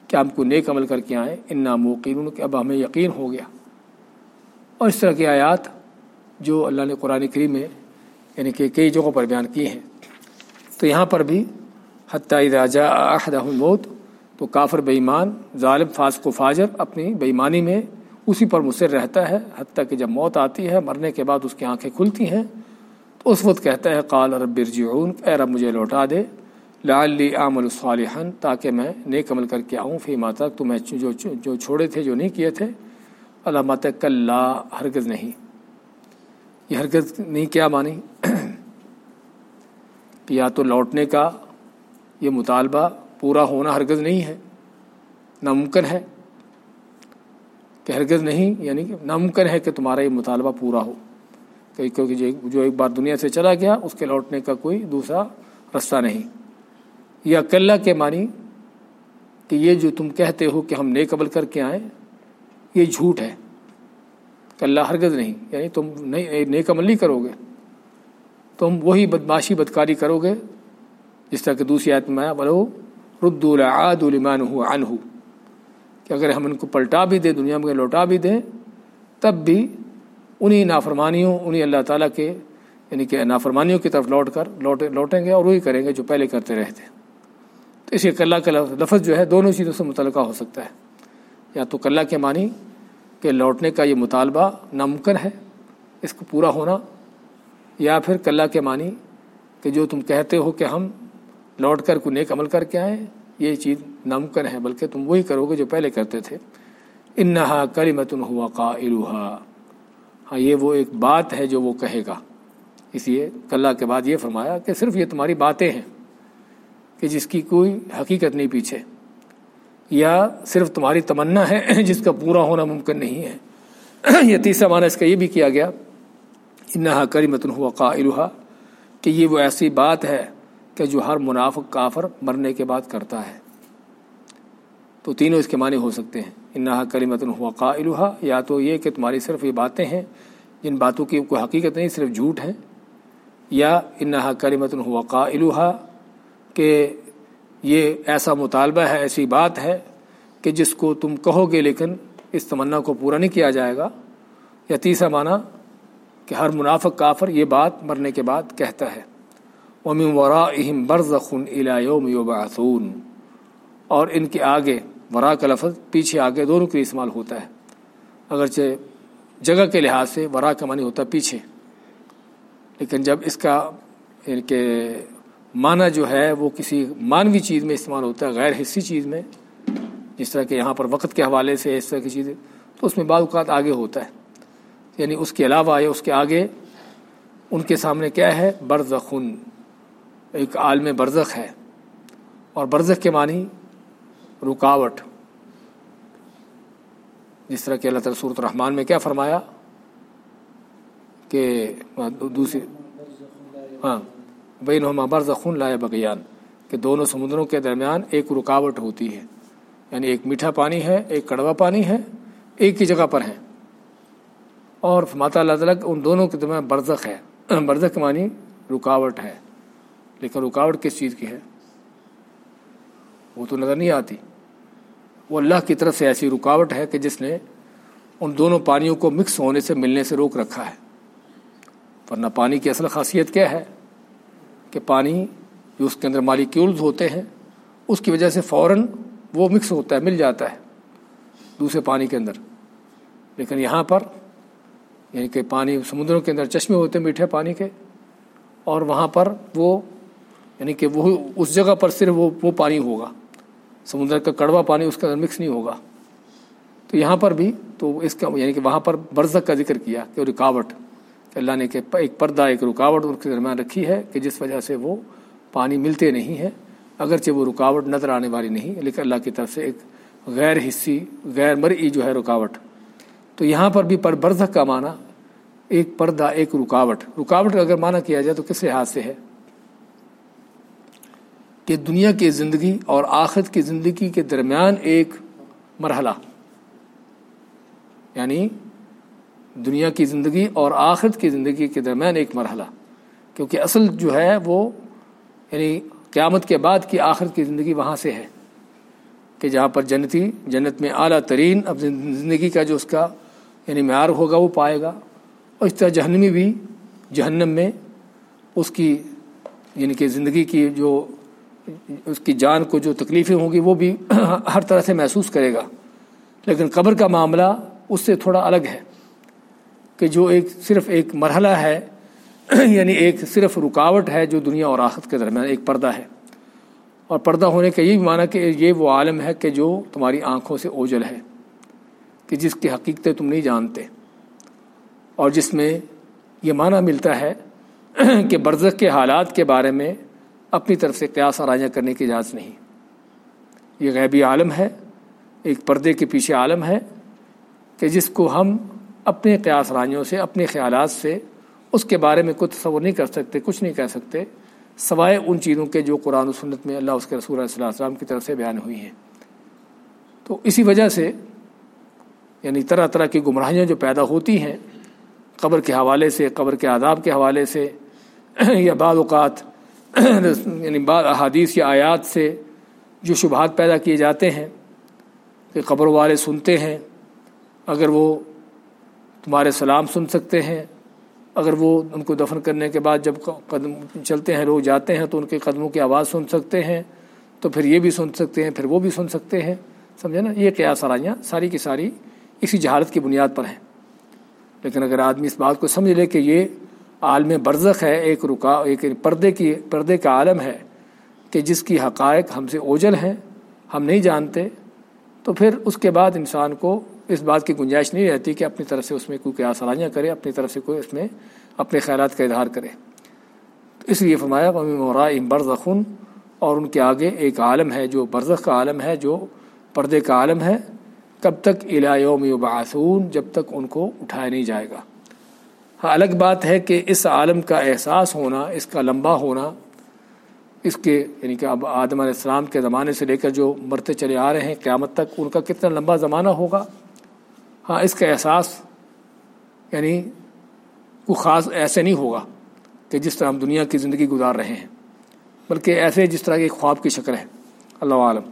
کہ ہم کو نیک عمل کر کے آئیں۔ ان موقین کہ اب ہمیں یقین ہو گیا۔ اور اس طرح کی آیات جو اللہ نے قرآن کریم میں یعنی کہ کئی جگہوں پر بیان کی ہیں۔ تو یہاں پر بھی حتیٰ جاء احدهم الموت تو کافر بے ایمان، ظالم، فاسق و فاجر اپنی بےمانی میں اسی پر مصر رہتا ہے، حتیٰ کہ جب موت آتی ہے، مرنے کے بعد اس کی آنکھیں کھلتی ہیں۔ تو اس وقت کہتا ہے، قال رب ارجعون، اے رب مجھے لوٹا دے، لعلی عمل صالحا، تاکہ میں نیک عمل کر کے آؤں، فی تک تو میں جو جو چھوڑے تھے، جو نہیں کیے تھے۔ علامات کل ہرگز نہیں۔ یہ ہرگز نہیں کیا مانی کہ یا تو لوٹنے کا یہ مطالبہ پورا ہونا ہرگز نہیں ہے، ناممکن ہے۔ کہ ہرگز نہیں یعنی کہ ناممکن ہے کہ تمہارا یہ مطالبہ پورا ہو۔ کیونکہ جو ایک بار دنیا سے چلا گیا، اس کے لوٹنے کا کوئی دوسرا رستہ نہیں۔ یا کلّہ کے معنی کہ یہ جو تم کہتے ہو کہ ہم نیک عمل کر کے آئیں یہ جھوٹ ہے۔ کلّہ ہرگز نہیں یعنی تم نہیں نیک عمل نہیں کرو گے۔ تم وہی بدماشی، بدکاری کرو گے، جس طرح کہ دوسری آیت میں بولو رد العاد المان عنہ کہ اگر ہم ان کو پلٹا بھی دیں، دنیا میں لوٹا بھی دیں، تب بھی انہی نافرمانیوں، انہی اللہ تعالیٰ کے یعنی کہ نافرمانیوں کی طرف لوٹ کر لوٹیں لوٹیں گے اور وہی کریں گے جو پہلے کرتے رہتے تو اسی کلّہ کا لفظ جو ہے، دونوں چیزوں سے متعلقہ ہو سکتا ہے۔ یا تو کلّہ کے معنی کہ لوٹنے کا یہ مطالبہ ناممکن ہے، اس کو پورا ہونا، یا پھر کلّہ کے معنی کہ جو تم کہتے ہو کہ ہم لوٹ کر کو نیک عمل کر کے آئیں یہ چیز ناممکن ہے، بلکہ تم وہی کرو گے جو پہلے کرتے تھے۔ انہا کریمت ہوا قائلها ہاں یہ وہ ایک بات ہے جو وہ کہے گا۔ اس لیے کلّہ کے بعد یہ فرمایا کہ صرف یہ تمہاری باتیں ہیں کہ جس کی کوئی حقیقت نہیں پیچھے۔ یا صرف تمہاری تمنا ہے [CLEARS THROAT] جس کا پورا ہونا ممکن نہیں ہے [CLEARS THROAT] یہ تیسرا معنی اس کا یہ بھی کیا گیا، انہا کریمت ہوا قائلها کہ یہ وہ ایسی بات ہے کہ جو ہر منافق کافر مرنے کے بعد کرتا ہے۔ تو تینوں اس کے معنی ہو سکتے ہیں۔ انہا کریمت ہوا قائلہ یا تو یہ کہ تمہاری صرف یہ باتیں ہیں، جن باتوں کی کوئی حقیقت نہیں، صرف جھوٹ ہے یا انہا کریمت ہوا قائلہ کہ یہ ایسا مطالبہ ہے، ایسی بات ہے کہ جس کو تم کہو گے لیکن اس تمنا کو پورا نہیں کیا جائے گا۔ یا تیسرا معنی کہ ہر منافق کافر یہ بات مرنے کے بعد کہتا ہے، ومن ورائہم برزخن الى یوم یبعثون اور ان کے آگے، ورا کا لفظ پیچھے آگے دونوں کے استعمال ہوتا ہے۔ اگرچہ جگہ کے لحاظ سے ورا کا معنی ہوتا ہے پیچھے، لیکن جب اس کا یعنی کہ معنی جو ہے وہ کسی مانوی چیز میں استعمال ہوتا ہے، غیر حصی چیز میں، جس طرح کہ یہاں پر وقت کے حوالے سے اس طرح کی چیزیں، تو اس میں بعض اوقات آگے ہوتا ہے۔ یعنی اس کے علاوہ یا اس کے آگے ان کے سامنے کیا ہے؟ برزخن۔ ایک عالم برزخ ہے۔ اور برزخ کے معنی رکاوٹ۔ جس طرح کہ اللہ تعالیٰ صورت الرحمان میں کیا فرمایا کہ دوسری ہاں۔ بین برزخن لائے بغیان، کہ دونوں سمندروں کے درمیان ایک رکاوٹ ہوتی ہے۔ یعنی ایک میٹھا پانی ہے، ایک کڑوا پانی ہے، ایک ہی جگہ پر ہیں اور ماتا اللہ تعالیٰ ان دونوں کے درمیان برزخ ہے۔ [CLEARS THROAT] برزخ معنی رکاوٹ ہے۔ لیکن رکاوٹ کس چیز کی ہے؟ وہ تو نظر نہیں آتی۔ وہ اللہ کی طرف سے ایسی رکاوٹ ہے کہ جس نے ان دونوں پانیوں کو مکس ہونے سے، ملنے سے روک رکھا ہے۔ ورنہ پانی کی اصل خاصیت کیا ہے؟ کہ پانی جو اس کے اندر مالیکیولز ہوتے ہیں، اس کی وجہ سے فوراً وہ مکس ہوتا ہے، مل جاتا ہے دوسرے پانی کے اندر۔ لیکن یہاں پر یعنی کہ پانی سمندروں کے اندر چشمے ہوتے ہیں، میٹھے پانی کے، اور وہاں پر وہ یعنی کہ وہ، اس جگہ پر صرف وہ وہ پانی ہوگا۔ سمندر کا کڑوا پانی اس کے اندر مکس نہیں ہوگا۔ تو یہاں پر بھی، تو اس کا یعنی کہ وہاں پر برزک کا ذکر کیا کہ رکاوٹ۔ اللہ نے کہ ایک پردہ، ایک رکاوٹ ان کے درمیان رکھی ہے کہ جس وجہ سے وہ پانی ملتے نہیں ہیں، اگرچہ وہ رکاوٹ نظر آنے والی نہیں، لیکن اللہ کی طرف سے ایک غیر حصی، غیر مرئی جو ہے رکاوٹ۔ تو یہاں پر بھی پر برزخ کا معنی ایک پردہ، ایک رکاوٹ۔ رکاوٹ اگر معنی کیا جائے تو کس لحاظ سے ہے؟ کہ دنیا کی زندگی اور آخرت کی زندگی کے درمیان ایک مرحلہ یعنی دنیا کی زندگی اور آخرت کی زندگی کے درمیان ایک مرحلہ، کیونکہ اصل جو ہے وہ یعنی قیامت کے بعد کی آخرت کی زندگی وہاں سے ہے، کہ جہاں پر جنتی، جنت میں اعلیٰ ترین اب زندگی کا جو اس کا یعنی معیار ہوگا وہ پائے گا۔ اور اس طرح جہنمی بھی جہنم میں اس کی یعنی کہ زندگی کی جو اس کی جان کو جو تکلیفیں ہوں گی وہ بھی [CLEARS THROAT] ہر طرح سے محسوس کرے گا۔ لیکن قبر کا معاملہ اس سے تھوڑا الگ ہے۔ کہ جو ایک صرف ایک مرحلہ ہے [CLEARS THROAT] یعنی ایک صرف رکاوٹ ہے جو دنیا اور آخت کے درمیان ایک پردہ ہے۔ اور پردہ ہونے کا یہ بھی معنی کہ یہ وہ عالم ہے کہ جو تمہاری آنکھوں سے اوجل ہے، کہ جس کی حقیقتیں تم نہیں جانتے۔ اور جس میں یہ معنی ملتا ہے [CLEARS THROAT] کہ برزخ کے حالات کے بارے میں اپنی طرف سے قیاس آرائیاں کرنے کی اجازت نہیں۔ یہ غیبی عالم ہے، ایک پردے کے پیچھے عالم ہے کہ جس کو ہم اپنے قیاس رائیوں سے، اپنے خیالات سے اس کے بارے میں کوئی تصور نہیں کر سکتے، کچھ نہیں کہہ سکتے، سوائے ان چیزوں کے جو قرآن و سنت میں اللہ، اس کے رسول علیہ السلام کی طرف سے بیان ہوئی ہیں۔ تو اسی وجہ سے یعنی طرح طرح کی گمراہیاں جو پیدا ہوتی ہیں، قبر کے حوالے سے، قبر کے آداب کے حوالے سے، یا بعض اوقات یعنی بعض احادیث یا آیات سے جو شبہات پیدا کیے جاتے ہیں، کہ قبر والے سنتے ہیں، اگر وہ تمہارے سلام سن سکتے ہیں۔ اگر وہ ان کو دفن کرنے کے بعد جب قدم چلتے ہیں لوگ جاتے ہیں، تو ان کے قدموں کی آواز سن سکتے ہیں۔ تو پھر یہ بھی سن سکتے ہیں، پھر وہ بھی سن سکتے ہیں۔ سمجھے نا؟ یہ قیاس سرائیاں ساری کی ساری اسی جہالت کی بنیاد پر ہیں۔ لیکن اگر آدمی اس بات کو سمجھ لے کہ یہ عالم برزخ ہے، ایک رکا، ایک پردے کی، پردے کا عالم ہے کہ جس کی حقائق ہم سے اوجل ہیں، ہم نہیں جانتے، تو پھر اس کے بعد انسان کو اس بات کی گنجائش نہیں رہتی کہ اپنی طرف سے اس میں کوئی قیاس سرائیاں کرے، اپنی طرف سے کوئی اس میں اپنے خیالات کا اظہار کرے۔ اس لیے فرمایا ممی مورا برزخن اور ان کے آگے ایک عالم ہے جو برزخ کا عالم ہے، جو پردے کا عالم ہے۔ کب تک؟ یوم یبعثون، جب تک ان کو اٹھایا نہیں جائے گا۔ ہاں الگ بات ہے کہ اس عالم کا احساس ہونا، اس کا لمبا ہونا، اس کے یعنی کہ اب آدم علیہ السلام کے زمانے سے لے کر جو مرتے چلے آ رہے ہیں، قیامت تک ان کا کتنا لمبا زمانہ ہوگا؟ ہاں اس کا احساس یعنی کوئی خاص ایسے نہیں ہوگا کہ جس طرح ہم دنیا کی زندگی گزار رہے ہیں، بلکہ ایسے جس طرح کے خواب کی شکل ہے۔ اللہ عالم۔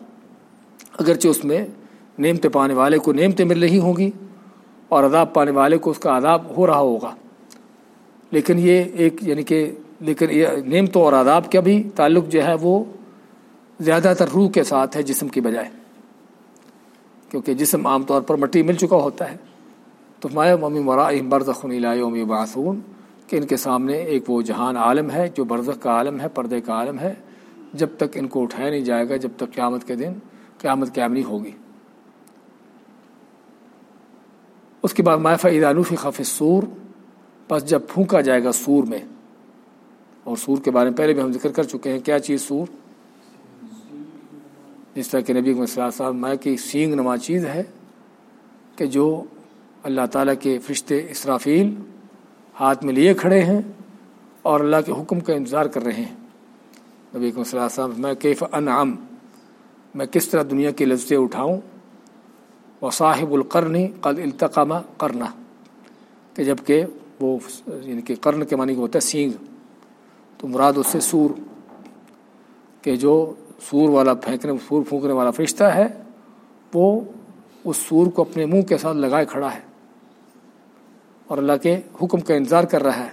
اگرچہ اس میں نعمتیں پانے والے کو نعمتیں مل رہی ہوں گی اور عذاب پانے والے کو اس کا عذاب ہو رہا ہوگا، لیکن یہ ایک یعنی کہ لیکن یہ نعمتوں اور عذاب کا بھی تعلق جو ہے وہ زیادہ تر روح کے ساتھ ہے جسم کی بجائے۔ کیونکہ جسم عام طور پر مٹی مل چکا ہوتا ہے۔ تو مایا ممی مرا برزخن باسون کہ ان کے سامنے ایک وہ جہان عالم ہے جو برزخ کا عالم ہے، پردے کا عالم ہے۔ جب تک ان کو اٹھایا نہیں جائے گا، جب تک قیامت کے دن، قیامت قیام نہیں ہوگی۔ اس کے بعد مائفہ ایدانوفی خف سور بس جب پھونکا جائے گا سور میں، اور سور کے بارے میں پہلے بھی ہم ذکر کر چکے ہیں، کیا چیز سور؟ جس طرح کہ نبی صاحب میں کی سینگ نما چیز ہے کہ جو اللہ تعالیٰ کے فرشتے اسرافیل ہاتھ میں لیے کھڑے ہیں اور اللہ کے حکم کا انتظار کر رہے ہیں۔ نبی صلی اللہ علیہ وسلم میں کیف انعام میں کس طرح دنیا کی لذتیں اٹھاؤں؟ و صاحب القرنی قد التقامہ کرنا کہ جبکہ وہ یعنی کہ قرن کے معنی ہوتا ہے سینگ، تو مراد اس سے سور کہ جو سور والا پھینکنے، سور پھونکنے والا فرشتہ ہے، وہ اس سور کو اپنے منہ کے ساتھ لگائے کھڑا ہے اور اللہ کے حکم کا انتظار کر رہا ہے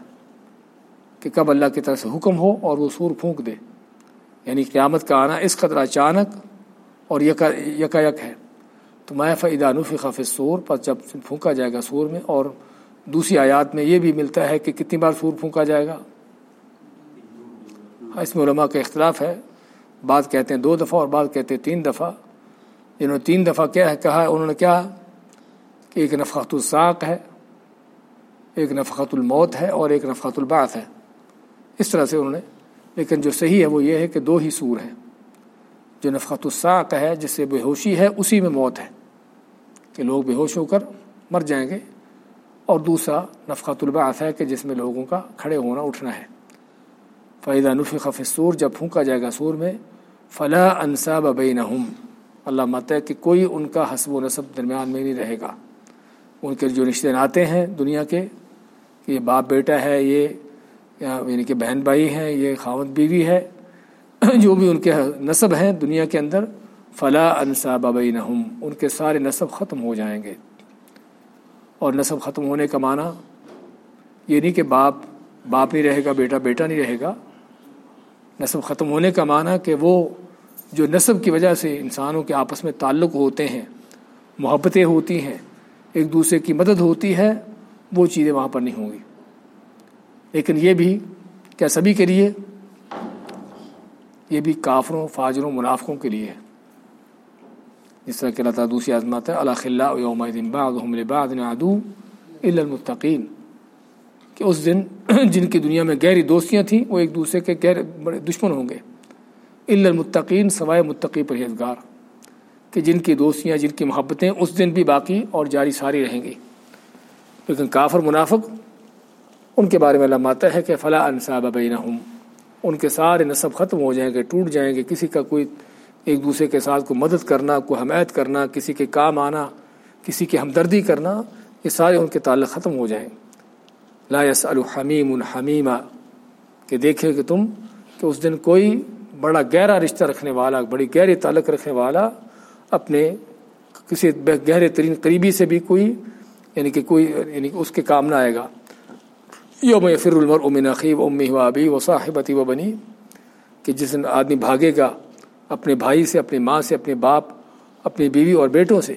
کہ کب اللہ کی طرف سے حکم ہو اور وہ سور پھونک دے۔ یعنی قیامت کا آنا اس قدر اچانک اور یکا یکا یک ہے۔ تو میں فعدانوفی خف سور پر جب پھونکا جائے گا سور میں اور دوسری آیات میں یہ بھی ملتا ہے کہ کتنی بار سور پھونکا جائے گا۔ ہاں، اس میں علماء کا اختلاف ہے۔ بعض کہتے ہیں دو دفعہ اور بعض کہتے ہیں تین دفعہ۔ جنہوں نے تین دفعہ کیا ہے، کہا انہوں نے کیا کہ ایک نفقت الساق ہے، ایک نفقت الموت ہے اور ایک نفقت الباعث ہے۔ اس طرح سے انہوں نے، لیکن جو صحیح ہے وہ یہ ہے کہ دو ہی سور ہیں۔ جو نفقت الساق ہے، جس سے بے ہوشی ہے، اسی میں موت ہے۔ کہ لوگ بے ہوش ہو کر مر جائیں گے۔ اور دوسرا نفقت الباعث ہے کہ جس میں لوگوں کا کھڑے ہونا، اٹھنا ہے۔ فائدہ نفق سور جب پھونکا جائے گا سور میں فلاں انصاب بینہم اللہ مت ہے کہ کوئی ان کا حسب و نصب درمیان میں نہیں رہے گا۔ ان کے جو رشتے ناتے ہیں دنیا کے، کہ یہ باپ بیٹا ہے، یہ یعنی کہ بہن بھائی ہیں، یہ خاوت بیوی ہے، [CLEARS THROAT] جو بھی ان کے نصب ہیں دنیا کے اندر فلاں انصاب بینہم ان کے سارے نصب ختم ہو جائیں گے۔ اور نصب ختم ہونے کا معنی یہ نہیں کہ باپ باپ نہیں رہے گا، بیٹا بیٹا نہیں رہے گا۔ نصب ختم ہونے کا معنی کہ وہ جو نصب کی وجہ سے انسانوں کے آپس میں تعلق ہوتے ہیں، محبتیں ہوتی ہیں، ایک دوسرے کی مدد ہوتی ہے، وہ چیزیں وہاں پر نہیں ہوں گی۔ لیکن یہ بھی کیا سبھی کے لیے؟ یہ بھی کافروں، فاجروں، منافقوں کے لیے ہے۔ جس طرح کہ اللہ تعالیٰ دوسری عظمت ہے اللہ خلّہ یوم بعد ادو المطقین کہ اس دن [CLEARS THROAT] جن کی دنیا میں گہری دوستیاں تھیں، وہ ایک دوسرے کے گہرے بڑے دشمن ہوں گے۔ المتقین سوائے متقی پرہیزگار۔ کہ جن کی دوستیاں، جن کی محبتیں اس دن بھی باقی اور جاری ساری رہیں گی۔ لیکن کافر منافق، ان کے بارے میں اللہ ماتا ہے کہ فلاں انصاب بینہم ان کے سارے نصب ختم ہو جائیں گے، ٹوٹ جائیں گے۔ کسی کا کوئی ایک دوسرے کے ساتھ کو مدد کرنا، کوئی حمایت کرنا، کسی کے کام آنا، کسی کی ہمدردی کرنا، یہ سارے ان کے تعلق ختم ہو جائیں۔ لا یس الحمیم الحمیمہ کہ دیکھے کہ تم، کہ اس دن کوئی بڑا گہرا رشتہ رکھنے والا، بڑی گہری تعلق رکھنے والا، اپنے کسی گہرے ترین قریبی سے بھی کوئی یعنی کہ کوئی یعنی کہ اس کے کام نہ آئے گا۔ یوم فر المر امن عقیب امی و ابی و صاحبتی و بنی کہ جس دن آدمی بھاگے گا اپنے بھائی سے، اپنی ماں سے، اپنے باپ، اپنی بیوی اور بیٹوں سے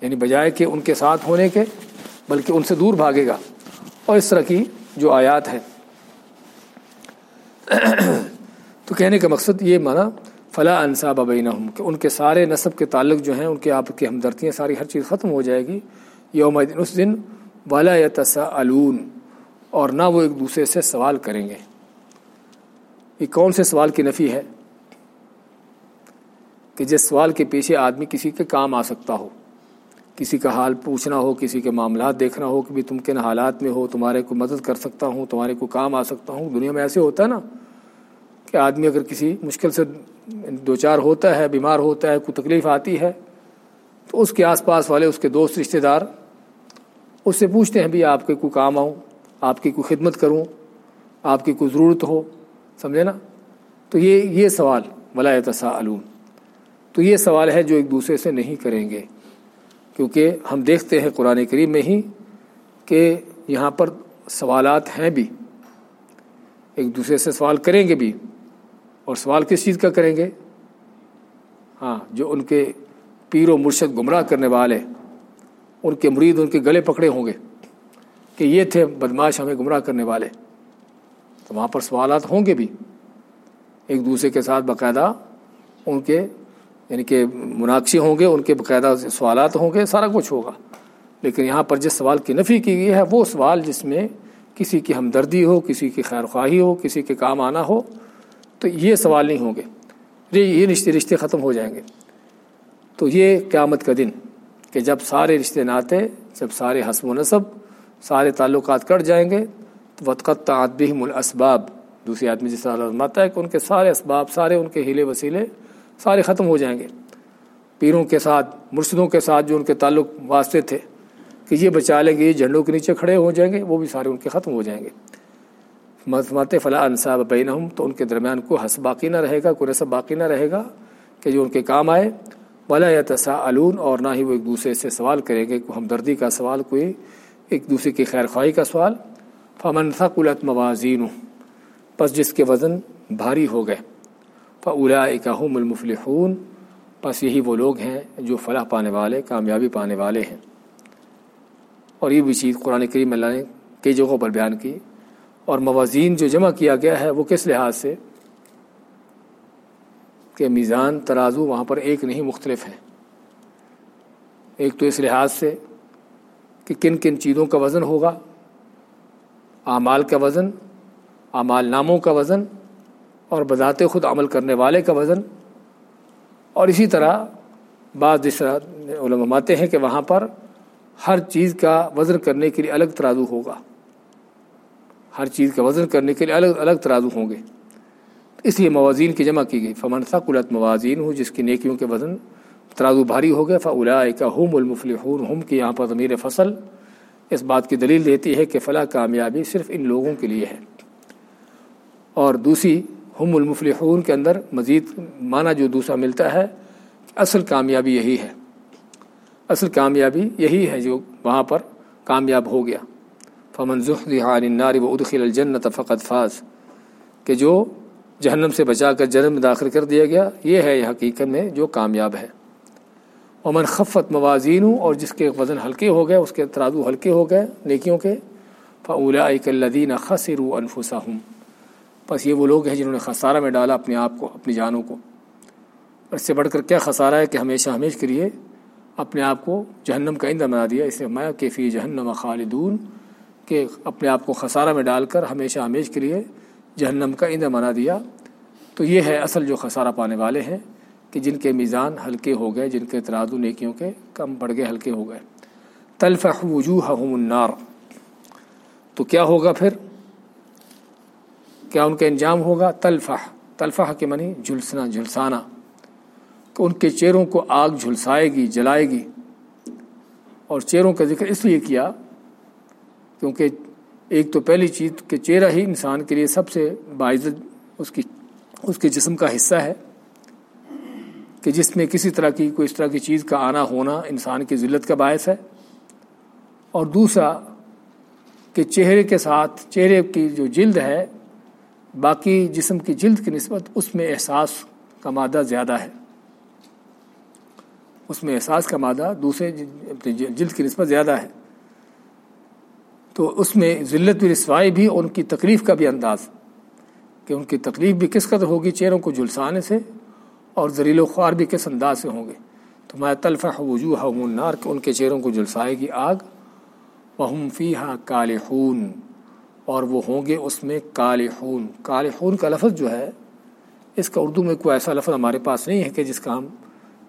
یعنی بجائے کہ ان کے ساتھ ہونے کے، بلکہ ان سے دور بھاگے گا۔ اور اس طرح کی جو آیات ہے تو کہنے کا مقصد یہ مانا فلاں انصاب بینہ کہ ان کے سارے نصب کے تعلق جو ہیں، ان کے آپ کی ہمدردیاں، ساری ہر چیز ختم ہو جائے گی۔ یوم دن اس دن ولا یا اور نہ وہ ایک دوسرے سے سوال کریں گے۔ یہ کون سے سوال کی نفی ہے؟ کہ جس سوال کے پیچھے آدمی کسی کے کام آ سکتا ہو۔ کسی کا حال پوچھنا ہو، کسی کے معاملات دیکھنا ہو کہ بھی تم کن حالات میں ہو، تمہارے کو مدد کر سکتا ہوں، تمہارے کو کام آ سکتا ہوں۔ دنیا میں ایسے ہوتا ہے نا کہ آدمی اگر کسی مشکل سے دو چار ہوتا ہے، بیمار ہوتا ہے، کوئی تکلیف آتی ہے، تو اس کے آس پاس والے، اس کے دوست، رشتہ دار اس سے پوچھتے ہیں بھی آپ کے کوئی کام آؤں، آپ کی کوئی خدمت کروں، آپ کی کوئی ضرورت ہو۔ سمجھے نا؟ تو یہ یہ سوال ولاۃسا علوم تو یہ سوال ہے جو ایک دوسرے سے نہیں کریں گے۔ کیونکہ ہم دیکھتے ہیں قرآن کریم میں ہی کہ یہاں پر سوالات ہیں بھی۔ ایک دوسرے سے سوال کریں گے بھی اور سوال کس چیز کا کریں گے؟ ہاں جو ان کے پیر و مرشد گمراہ کرنے والے، ان کے مرید، ان کے گلے پکڑے ہوں گے کہ یہ تھے بدماش ہمیں گمراہ کرنے والے۔ تو وہاں پر سوالات ہوں گے بھی۔ ایک دوسرے کے ساتھ باقاعدہ ان کے یعنی کہ مناقشے ہوں گے، ان کے باقاعدہ سوالات ہوں گے، سارا کچھ ہوگا۔ لیکن یہاں پر جس سوال کی نفی کی گئی ہے، وہ سوال جس میں کسی کی ہمدردی ہو، کسی کی خیر خواہی ہو، کسی کے کام آنا ہو، تو یہ سوال نہیں ہوں گے۔ یہ رشتے رشتے ختم ہو جائیں گے۔ تو یہ قیامت کا دن کہ جب سارے رشتے ناتے جب سارے حسب و نصب، سارے تعلقات کٹ جائیں گے، تو وطقت تعدبہم الاسباب۔ دوسری آدمی جس طرح ماتا ہے کہ ان کے سارے اسباب، سارے ان کے ہیلے وسیلے سارے ختم ہو جائیں گے۔ پیروں کے ساتھ، مرشدوں کے ساتھ جو ان کے تعلق واسطے تھے کہ یہ بچا لیں گے، یہ جھنڈوں کے نیچے کھڑے ہو جائیں گے، وہ بھی سارے ان کے ختم ہو جائیں گے۔ مذمت فلاں انصاب بین تو ان کے درمیان کوئی حس باقی نہ رہے گا، کوئی رسب باقی نہ رہے گا کہ جو ان کے کام آئے۔ ولا یا تصا اور نہ ہی وہ ایک دوسرے سے سوال کریں گے، کوئی ہمدردی کا سوال، کوئی ایک دوسرے کی خیر خواہی کا سوال۔ فمن ثقلت موازین پس جس کے وزن بھاری ہو گئے۔ فلا اکاہم المفلحون۔ پس یہی وہ لوگ ہیں جو فلاح پانے والے، کامیابی پانے والے ہیں۔ اور یہ بھی چیز قرآن کریم اللہ نے کئی جگہوں پر بیان کی۔ اور موازین جو جمع کیا گیا ہے، وہ کس لحاظ سے؟ کہ میزان، ترازو وہاں پر ایک نہیں، مختلف ہیں۔ ایک تو اس لحاظ سے کہ کن کن چیزوں کا وزن ہوگا۔ اعمال کا وزن، اعمال ناموں کا وزن اور بذات خود عمل کرنے والے کا وزن۔ اور اسی طرح بعض جس طرح علماتے ہیں کہ وہاں پر ہر چیز کا وزن کرنے کے لیے الگ ترازو ہوگا۔ ہر چیز کا وزن کرنے کے لیے الگ الگ ترازو ہوں گے۔ اس لیے موازین کی جمع کی گئی۔ فمن قلت موازین ہوں جس کی نیکیوں کے وزن ترازو بھاری ہو گئے فلا کا ہم المفلحون، ہم کی یہاں پر ضمیر فصل اس بات کی دلیل دیتی ہے کہ فلاں کامیابی صرف ان لوگوں کے لیے ہے۔ اور دوسری ہم المفلحون کے اندر مزید معنی جو دوسرا ملتا ہے، اصل کامیابی یہی ہے۔ اصل کامیابی یہی ہے جو وہاں پر کامیاب ہو گیا۔ فمن عن النار و ادخل الجنت فقط فاز۔ کہ جو جہنم سے بچا کر جنم میں داخل کر دیا گیا، یہ ہے یہ حقیقت میں جو کامیاب ہے۔ امن خفت موازین اور جس کے وزن ہلکے ہو گئے، اس کے ترازو ہلکے ہو گئے، نیکیوں کے فولا الدین خسر انفسا ہوں بس یہ وہ لوگ ہیں جنہوں نے خسارہ میں ڈالا اپنے آپ کو، اپنی جانوں کو۔ اور اس سے بڑھ کر کیا خسارہ ہے کہ ہمیشہ ہمیشہ کے لیے اپنے آپ کو جہنم کا ایندھن بنا دیا۔ اس اسے میں کیفی جہنم خالدون، کہ اپنے آپ کو خسارہ میں ڈال کر ہمیشہ ہمیشہ کے لیے جہنم کا ایندھن بنا دیا۔ تو یہ ہے اصل جو خسارہ پانے والے ہیں، کہ جن کے میزان ہلکے ہو گئے، جن کے ترادو نیکیوں کے کم بڑھ گئے، ہلکے ہو گئے۔ تلفح وجوہ النار۔ تو کیا ہوگا پھر؟ کیا ان کا انجام ہوگا؟ تلفح. تلفح کے منی جھلسنا، جھلسانا. کہ ان کے چہروں کو آگ جھلسائے گی، جلائے گی. اور چہروں کا ذکر اس لیے کیا کیونکہ ایک تو پہلی چیز کہ چہرہ ہی انسان کے لیے سب سے باعزت اس کی، اس کے جسم کا حصہ ہے کہ جس میں کسی طرح کی، کوئی اس طرح کی چیز کا آنا ہونا انسان کی ذلت کا باعث ہے. اور دوسرا کہ چہرے کے ساتھ، چہرے کی جو جلد ہے باقی جسم کی جلد کی نسبت اس میں احساس کا مادہ زیادہ ہے۔ اس میں احساس کا مادہ دوسرے جلد کی نسبت زیادہ ہے۔ تو اس میں ذلت و رسوائی بھی اور ان کی تکلیف کا بھی انداز کہ ان کی تکلیف بھی کس قدر ہوگی چہروں کو جلسانے سے اور زریل و خوار بھی کس انداز سے ہوں گے۔ تو میں تلفہ وجوہ منار کہ ان کے چہروں کو جلسائے گی آگ۔ وہم فی ہا خون اور وہ ہوں گے اس میں کال خون خون کا لفظ جو ہے، اس کا اردو میں کوئی ایسا لفظ ہمارے پاس نہیں ہے کہ جس کا ہم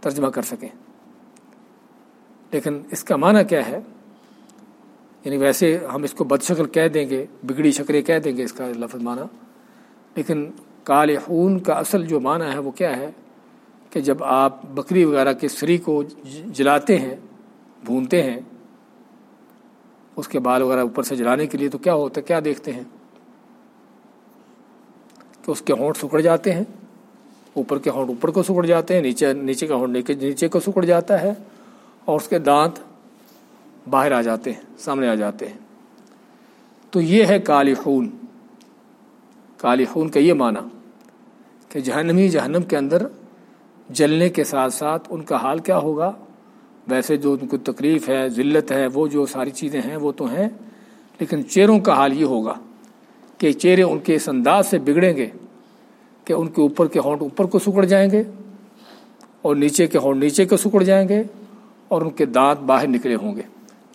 ترجمہ کر سکیں۔ لیکن اس کا معنی کیا ہے؟ یعنی ویسے ہم اس کو بد شکل کہہ دیں گے، بگڑی شکلیں کہہ دیں گے اس کا لفظ معنی۔ لیکن کال خون کا اصل جو معنی ہے وہ کیا ہے؟ کہ جب آپ بکری وغیرہ کے سری کو جلاتے ہیں، بھونتے ہیں اس کے بال وغیرہ اوپر سے جلانے کے لیے تو کیا ہوتا ہے؟ کیا دیکھتے ہیں؟ کہ اس کے ہونٹ سکڑ جاتے ہیں۔ اوپر کے ہونٹ اوپر کو سکڑ جاتے ہیں، نیچے نیچے کا ہونٹ نیچے کو سکڑ جاتا ہے اور اس کے دانت باہر آ جاتے ہیں، سامنے آ جاتے ہیں۔ تو یہ ہے کالی خون کالی خون کا یہ معنی کہ جہنمی جہنم کے اندر جلنے کے ساتھ ساتھ ان کا حال کیا ہوگا؟ ویسے جو ان کو تکلیف ہے، ذلت ہے، وہ جو ساری چیزیں ہیں، وہ تو ہیں، لیکن چہروں کا حال یہ ہوگا کہ چہرے ان کے اس انداز سے بگڑیں گے کہ ان کے اوپر کے ہونٹ اوپر کو سکڑ جائیں گے اور نیچے کے ہونٹ نیچے کو سکڑ جائیں گے اور ان کے دانت باہر نکلے ہوں گے۔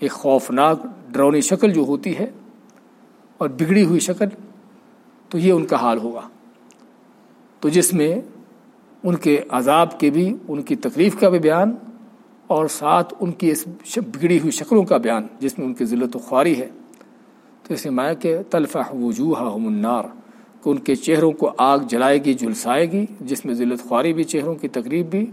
ایک خوفناک ڈرونی شکل جو ہوتی ہے اور بگڑی ہوئی شکل، تو یہ ان کا حال ہوگا۔ تو جس میں ان کے عذاب کے بھی، ان کی تکلیف کا بھی بیان اور ساتھ ان کی اس بگڑی ہوئی شکلوں کا بیان، جس میں ان کی ذلت و خواری ہے۔ تو اسے مایا کہ تلفہ وجوہ النار، کہ ان کے چہروں کو آگ جلائے گی جھلسائے گی، جس میں ذلت خواری بھی، چہروں کی تقریب بھی،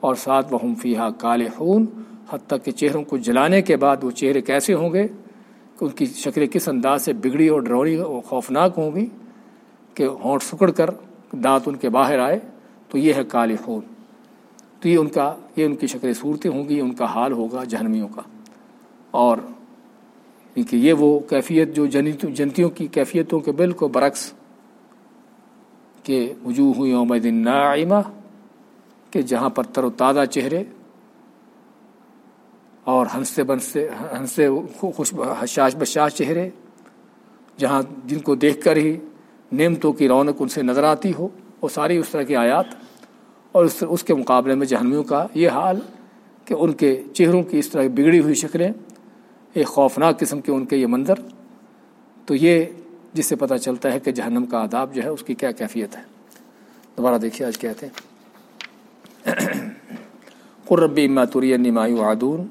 اور ساتھ وہ ہم فیحہ کال خون حتیٰ کہ چہروں کو جلانے کے بعد وہ چہرے کیسے ہوں گے، کہ ان کی شکلیں کس انداز سے بگڑی اور ڈرونی اور خوفناک ہوں گی، کہ ہونٹ سکڑ کر دانت ان کے باہر آئے۔ تو یہ ہے کال خون تو یہ ان کا یہ ان کی شکل صورتیں ہوں گی، ان کا حال ہوگا جہنمیوں کا۔ اور کہ یہ وہ کیفیت جو جنتیوں کی کیفیتوں کے بالکل برعکس کہ وجوہ یوم دن نائمہ کہ جہاں پر تر و تازہ چہرے اور ہنستے بنستے ہنستے خوش حشاش بشاش چہرے، جہاں جن کو دیکھ کر ہی نعمتوں کی رونق ان سے نظر آتی ہو، وہ ساری اس طرح کی آیات اور اس اس کے مقابلے میں جہنمیوں کا یہ حال کہ ان کے چہروں کی اس طرح بگڑی ہوئی شکلیں، ایک خوفناک قسم کے ان کے یہ منظر، تو یہ جس سے پتہ چلتا ہے کہ جہنم کا آداب جو ہے اس کی کیا کیفیت ہے۔ دوبارہ دیکھیے آج کہتے ہیں۔ قربی ماتوری نمایوں عادون